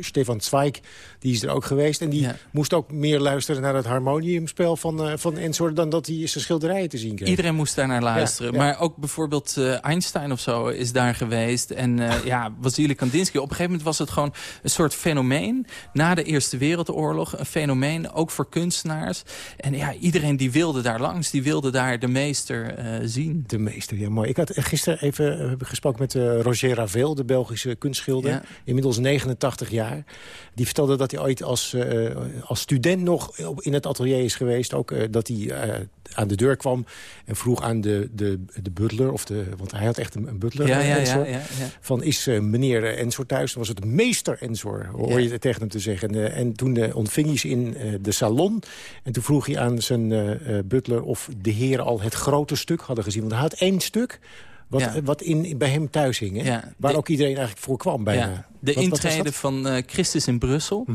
Speaker 20: Stefan Zweig die is er ook geweest. En die moest ook meer luisteren naar het harmoniumspel van, van Ensor... dan dat hij zijn schilderijen te zien kreeg.
Speaker 21: Iedereen moest daar naar luisteren. Maar ook bijvoorbeeld Einstein of zo is daar geweest. En ja, Vasily Kandinsky. Op een gegeven moment was het gewoon een soort fenomeen. Na de Eerste Wereldoorlog. Een fenomeen, ook voor kunstenaars. En ja, iedereen die wilde daar langs. Die wilde daar de meester eh, zien.
Speaker 20: De meester, ja mooi. Ik had gisteren even eh, gesproken met eh, Roger Ravel, de Belgische kunstschilder.
Speaker 21: Ja.
Speaker 20: Inmiddels 89 jaar. Die vertelde dat hij ooit als, eh, als student nog in het atelier is geweest. Ook eh, dat hij eh, aan de deur kwam en vroeg aan de, de, de butler. Of de, want hij had echt een, een butler.
Speaker 21: Ja,
Speaker 20: eh,
Speaker 21: ja.
Speaker 20: Van is eh, meneer eh, Ensor thuis? Dan was het meester Ensor, hoor je tegen hem te zeggen. En, eh, en toen eh, ontving hij ze in eh, de salon. En toen vroeg hij aan zijn butler of de heren al het grote stuk hadden gezien. Want hij had één stuk wat,
Speaker 21: Ja.
Speaker 20: wat in, bij hem thuis hing. Hè?
Speaker 21: Ja,
Speaker 20: Waar ook iedereen eigenlijk voor kwam bijna.
Speaker 21: Ja, de
Speaker 20: Wat-
Speaker 21: intrede van Christus in Brussel.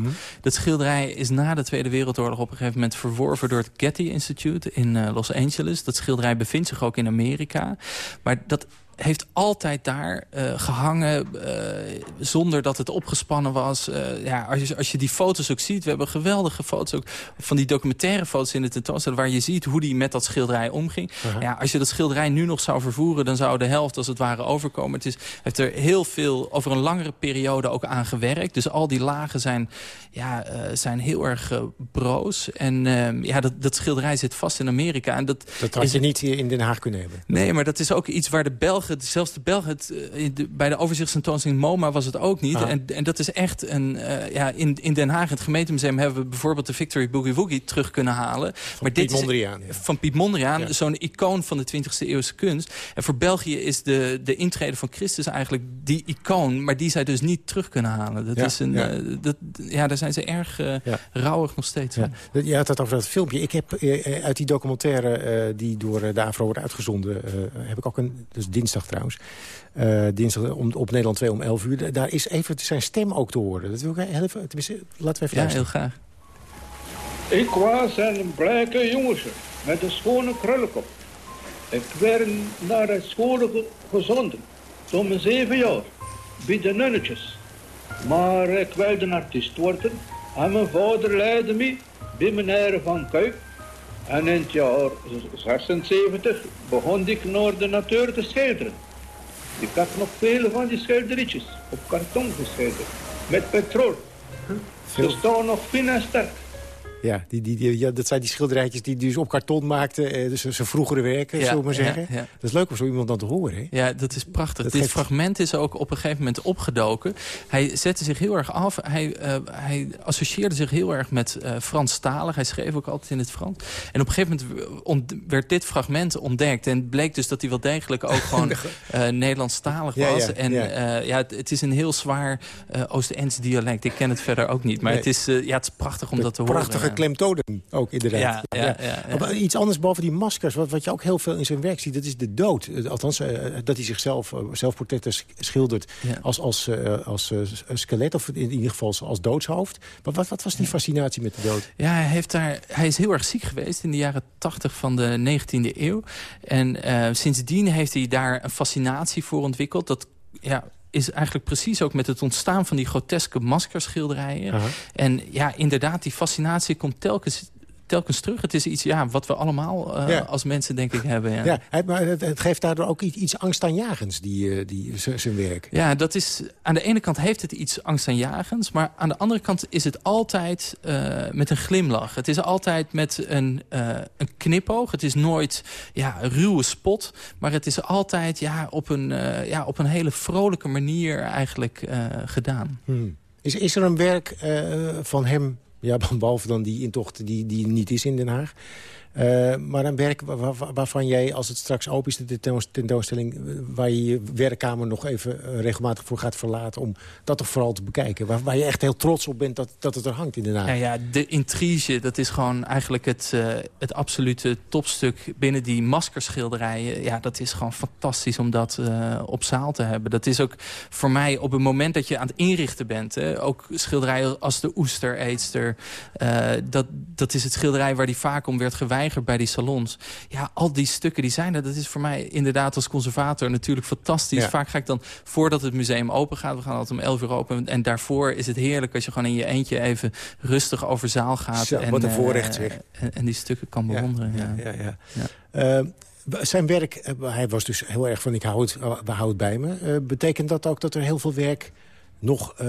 Speaker 21: Dat schilderij is na de Tweede Wereldoorlog op een gegeven moment verworven door het Getty Institute in Los Angeles. Dat schilderij bevindt zich ook in Amerika. Maar dat heeft altijd daar eh, gehangen eh, zonder dat het opgespannen was. Eh, ja, als, je, als je die foto's ook ziet, we hebben geweldige foto's ook van die documentaire foto's in de tentoonstelling waar je ziet hoe die met dat schilderij omging.
Speaker 20: Aha.
Speaker 21: Ja, als je dat schilderij nu nog zou vervoeren, dan zou de helft als het ware overkomen. Het is, heeft er heel veel over een langere periode ook aan gewerkt. Dus al die lagen zijn, ja, zijn heel erg broos. En ehm, ja, dat, dat schilderij zit vast in Amerika. En dat,
Speaker 20: Dat had
Speaker 21: is
Speaker 20: je niet hier in Den Haag kunnen hebben.
Speaker 21: Nee, maar dat is ook iets waar de Belgen, zelfs de Belgen, het, eh, de- bij de overzichtstentoonstelling MoMA was het ook niet.
Speaker 20: Ah.
Speaker 21: En, en dat is echt een, eh, ja, in, in Den Haag, het gemeentemuseum, hebben we bijvoorbeeld de Victory Boogie Woogie terug kunnen halen. maar
Speaker 20: Piet Mondriaan, ja.
Speaker 21: Van Piet Mondriaan, zo'n icoon van de 20e eeuwse kunst. En voor België is de, de intrede van Christus eigenlijk die icoon, maar die zij dus niet terug kunnen halen. Dat
Speaker 20: Ja,
Speaker 21: is een,
Speaker 20: ja.
Speaker 21: eh, dat, ja, daar zijn ze erg eh rauwig nog steeds. van.
Speaker 20: Ja. Je had het over dat filmpje. Ik heb uit die documentaire die door de AVRO wordt uitgezonden... heb ik ook een, dus dinsdag trouwens... eh, dinsdag om, op Nederland 2 om 11 uur. Daar is even zijn stem ook te horen. Dat wil ik heel even, tenminste, laten we even
Speaker 21: Ja,
Speaker 20: luisteren.
Speaker 21: heel graag.
Speaker 24: Ik was een blijke jongetje met een schone krullenkop. Ik werd naar de school ge- gezonden, toen mijn zeven jaar, bij de nunnetjes. Maar ik wilde een artiest worden en mijn vader leidde me bij meneer Van Kuik. En in het jaar 76 begon ik naar de natuur te schilderen. Ik heb nog vele van die schilderietjes op karton geschilderd, met petrol. Ze staan nog fijn en sterk.
Speaker 20: Ja, die, die, die, ja, dat zijn die schilderijtjes die dus op karton maakte. eh, dus zijn vroegere werken,
Speaker 21: Ja,
Speaker 20: zullen we maar zeggen.
Speaker 21: ja.
Speaker 20: Dat is leuk om zo iemand dan te horen. Hè?
Speaker 21: Ja, dat is prachtig.
Speaker 20: Dat
Speaker 21: Dit
Speaker 20: geeft-
Speaker 21: fragment is ook op een gegeven moment opgedoken. Hij zette zich heel erg af. Hij, eh, hij associeerde zich heel erg met eh Franstalig. Hij schreef ook altijd in het Frans. En op een gegeven moment werd dit fragment ontdekt. En bleek dus dat hij wel degelijk ook gewoon eh Nederlandstalig was. en
Speaker 20: ja.
Speaker 21: ja, het, het is een heel zwaar Oost-Ends dialect. Ik ken het verder ook niet. Maar
Speaker 20: Nee.
Speaker 21: het, is, ja, het is prachtig om dat te horen.
Speaker 20: Prachtige
Speaker 21: ja.
Speaker 20: Klemtonen ook, inderdaad.
Speaker 21: Ja, ja,
Speaker 20: Iets anders boven die maskers, wat, wat je ook heel veel in zijn werk ziet... dat is de dood. Eh, Althans, eh, dat hij zichzelf eh, zelfportretten sch- schildert als, als, als skelet... of in ieder geval als doodshoofd. Maar wat, wat was die fascinatie met de dood?
Speaker 21: Ja, hij, heeft daar, hij is heel erg ziek geweest in de jaren 80 van de 19e eeuw. En sindsdien heeft hij daar een fascinatie voor ontwikkeld. Dat ja, is eigenlijk precies ook met het ontstaan van die groteske maskerschilderijen. En ja, inderdaad, die fascinatie komt telkens telkens terug. Het is iets ja, wat we allemaal uh,
Speaker 20: Ja.
Speaker 21: als mensen denk ik hebben. Ja.
Speaker 20: Ja, het, maar het, het geeft daardoor ook iets, iets angstaanjagends, die, eh, die, zijn werk.
Speaker 21: Ja, dat is, aan de ene kant heeft het iets angstaanjagends... maar aan de andere kant is het altijd eh, met een glimlach. Het is altijd met een, eh, een knipoog. Het is nooit ja, een ruwe spot... maar het is altijd ja, op, een, eh, ja, op een hele vrolijke manier eigenlijk eh, gedaan.
Speaker 20: Hmm. Is, is er een werk eh, van hem, ja, behalve dan die intocht die, die niet is in Den Haag... eh, maar een werk wa- wa- waarvan jij, als het straks open is, de tentoon- tentoonstelling... eh, waar je je werkkamer nog even eh, regelmatig voor gaat verlaten... om dat toch vooral te bekijken. Waar, waar je echt heel trots op bent dat, dat het er hangt in Den Haag.
Speaker 21: Ja, ja, de intrige, dat is gewoon eigenlijk het, het absolute topstuk binnen die maskerschilderijen. Ja, dat is gewoon fantastisch om dat op zaal te hebben. Dat is ook voor mij op het moment dat je aan het inrichten bent. Hè, ook schilderijen als de Oestereetster. dat, dat is het schilderij waar die vaak om werd bij die salons. Ja, al die stukken die zijn er. Dat is voor mij inderdaad als conservator natuurlijk fantastisch.
Speaker 20: Ja.
Speaker 21: Vaak ga ik dan, voordat het museum open gaat... we gaan altijd om 11 uur open. En daarvoor is het heerlijk als je gewoon in je eentje even rustig over zaal gaat.
Speaker 20: Zo,
Speaker 21: en,
Speaker 20: wat een
Speaker 21: eh,
Speaker 20: voorrecht, zeg.
Speaker 21: En, en die stukken kan bewonderen. Ja,
Speaker 20: ja, ja. Eh, zijn werk, eh, hij was dus heel erg van ik hou het, eh, het bij me. Betekent dat ook dat er heel veel werk nog, eh,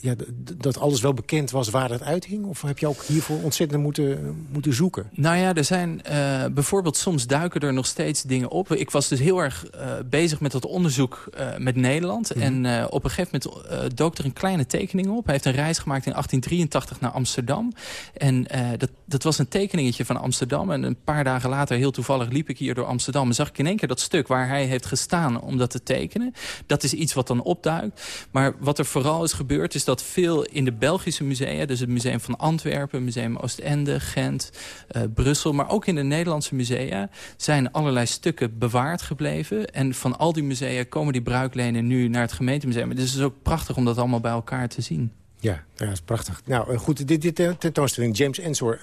Speaker 20: ja, dat alles wel bekend was waar het uithing? Of heb je ook hiervoor ontzettend moeten, moeten zoeken?
Speaker 21: Nou ja, er zijn eh, bijvoorbeeld soms duiken er nog steeds dingen op. Ik was dus heel erg eh, bezig met dat onderzoek met Nederland.
Speaker 20: Mhm.
Speaker 21: En op een gegeven moment dook er een kleine tekening op. Hij heeft een reis gemaakt in 1883 naar Amsterdam. En dat, dat was een tekeningetje van Amsterdam. En een paar dagen later, heel toevallig, liep ik hier door Amsterdam. En zag ik in één keer dat stuk waar hij heeft gestaan om dat te tekenen. Dat is iets wat dan opduikt. Maar wat er vooral is gebeurd, is dat veel in de Belgische musea... dus het Museum van Antwerpen, Museum Oostende, Gent, eh, Brussel... maar ook in de Nederlandse musea zijn allerlei stukken bewaard gebleven. En van al die musea komen die bruiklenen nu naar het gemeentemuseum. Dus het is ook prachtig om dat allemaal bij elkaar te zien.
Speaker 20: Ja, dat is prachtig. Nou, eh, goed, dit, dit eh, tentoonstelling, James Ensor.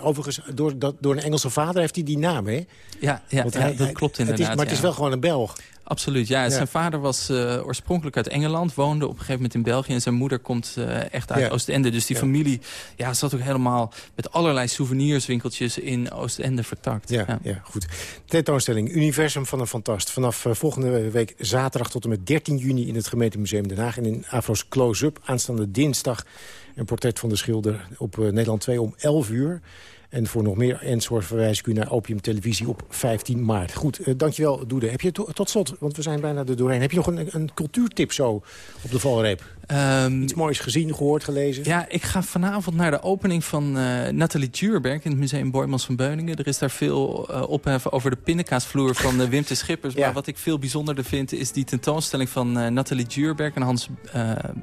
Speaker 20: overigens, door, dat, door een Engelse vader heeft hij die naam, hè?
Speaker 21: Ja, ja, dat klopt
Speaker 20: het is-
Speaker 21: inderdaad.
Speaker 20: maar het is wel gewoon een Belg.
Speaker 21: Absoluut, ja.
Speaker 20: Ja.
Speaker 21: Zijn vader was eh, oorspronkelijk uit Engeland, woonde op een gegeven moment in België... en zijn moeder komt eh, echt uit
Speaker 20: Ja.
Speaker 21: Oostende. Dus die
Speaker 20: Ja.
Speaker 21: familie ja, zat ook helemaal met allerlei souvenirswinkeltjes in Oostende vertakt.
Speaker 20: Ja, ja. goed. Tentoonstelling Universum van een Fantast. Vanaf eh, volgende week zaterdag tot en met 13 juni... in het gemeentemuseum Den Haag. En in Afro's Close-up aanstaande dinsdag... een portret van de schilder op Nederland 2 om 11 uur. En voor nog meer Ensor verwijs ik u naar Opium Televisie op 15 maart. Goed, eh, dankjewel Doede. Heb je to- tot slot, want we zijn bijna er doorheen... heb je nog een, een cultuurtip zo op de valreep? Iets moois gezien, gehoord, gelezen?
Speaker 21: Ehm, Ja, ik ga vanavond naar de opening van eh Nathalie Djurberg... in het museum Boymans van Beuningen. Er is daar veel eh ophef over de pindakaasvloer van eh, Wim te Schippers. Maar wat ik veel bijzonderder vind... is die tentoonstelling van eh, Nathalie Djurberg en Hans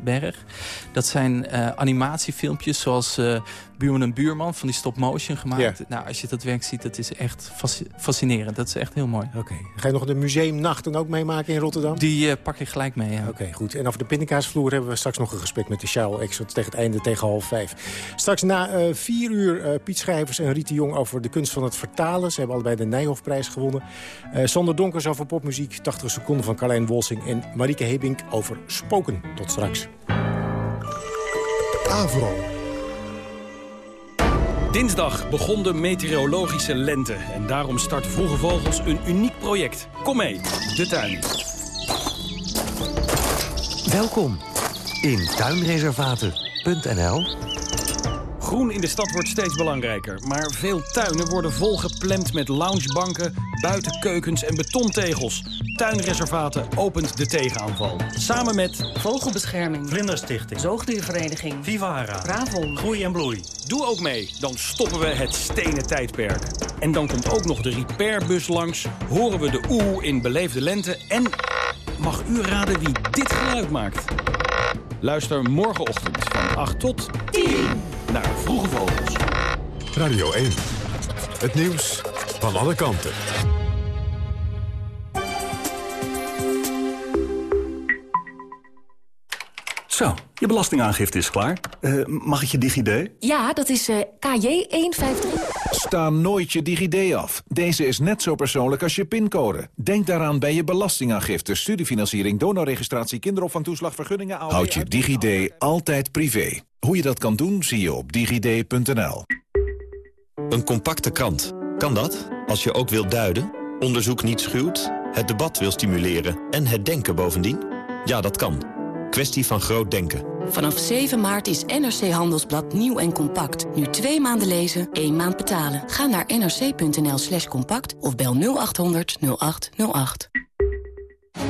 Speaker 21: Berg. Dat zijn animatiefilmpjes zoals... Buurman en Buurman van die stop-motion gemaakt.
Speaker 20: Ja.
Speaker 21: Nou, als je dat werk ziet, dat is echt fasci- fascinerend. Dat is echt heel mooi.
Speaker 20: Oké. Ga je nog de museumnacht dan ook meemaken in Rotterdam?
Speaker 21: Die pak ik gelijk mee, ja.
Speaker 20: Oké, goed. En over de pindakaasvloer hebben we straks nog een gesprek met de Sjaal Exot tegen het einde tegen half vijf. Straks na eh, vier uur eh, Piet Schrijvers en Riet de Jong over de kunst van het vertalen. Ze hebben allebei de Nijhoffprijs gewonnen. Eh, Sander Donkers over popmuziek, 80 seconden van Carlijn Wolsing. En Marieke Hebink over spoken. Tot straks.
Speaker 25: Avro.
Speaker 26: Dinsdag begon de meteorologische lente. En daarom start Vroege Vogels een uniek project. Kom mee, de tuin.
Speaker 27: Welkom in tuinreservaten.nl.
Speaker 26: Groen in de stad wordt steeds belangrijker. Maar veel tuinen worden volgeplemd met loungebanken, buitenkeukens en betontegels. Tuinreservaten opent de tegenaanval. Samen met
Speaker 28: Vogelbescherming.
Speaker 26: Vlinderstichting,
Speaker 28: Zoogdiervereniging.
Speaker 26: Vivara,
Speaker 28: Bravon.
Speaker 26: Groei en Bloei. Doe ook mee, dan stoppen we het stenen tijdperk. En dan komt ook nog de repairbus langs, horen we de oeh in beleefde lente... en mag u raden wie dit geluid maakt? Luister morgenochtend van 8 tot 10 naar Vroege Vogels.
Speaker 10: Radio 1. Het nieuws van alle kanten.
Speaker 29: Zo, je belastingaangifte is klaar. Eh, mag ik je DigiD?
Speaker 30: Ja, dat is eh, KJ153.
Speaker 31: Sta nooit je DigiD af. Deze is net zo persoonlijk als je pincode. Denk daaraan bij je belastingaangifte, studiefinanciering, donorregistratie, kinderopvangtoeslag, vergunningen... AOW, Houd je DigiD altijd privé. Hoe je dat kan doen, zie je op digid.nl.
Speaker 25: Een compacte krant. Kan dat? Als je ook wilt duiden, onderzoek niet schuwt, het debat wil stimuleren en het denken bovendien? Ja, dat kan. Kwestie van groot denken.
Speaker 30: Vanaf 7 maart is NRC Handelsblad nieuw en compact. Nu twee maanden lezen, één maand betalen. Ga naar nrc.nl slash compact of bel 0800 0808.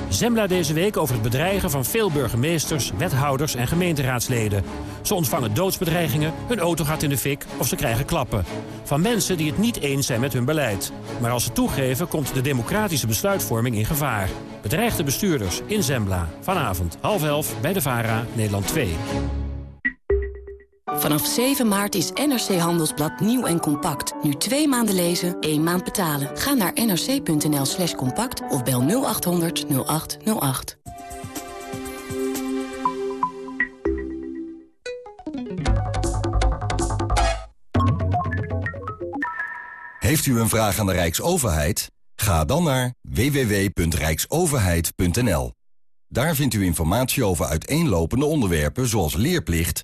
Speaker 32: Zembla deze week over het bedreigen van veel burgemeesters, wethouders en gemeenteraadsleden. Ze ontvangen doodsbedreigingen, hun auto gaat in de fik of ze krijgen klappen. Van mensen die het niet eens zijn met hun beleid. Maar als ze toegeven komt de democratische besluitvorming in gevaar. Bedreigde bestuurders in Zembla. Vanavond half elf bij de VARA, Nederland 2.
Speaker 30: Vanaf 7 maart is NRC Handelsblad nieuw en compact. Nu twee maanden lezen, één maand betalen. Ga naar nrc.nl slash compact of bel 0800 0808.
Speaker 33: Heeft u een vraag aan de Rijksoverheid? Ga dan naar www.rijksoverheid.nl. Daar vindt u informatie over uiteenlopende onderwerpen zoals leerplicht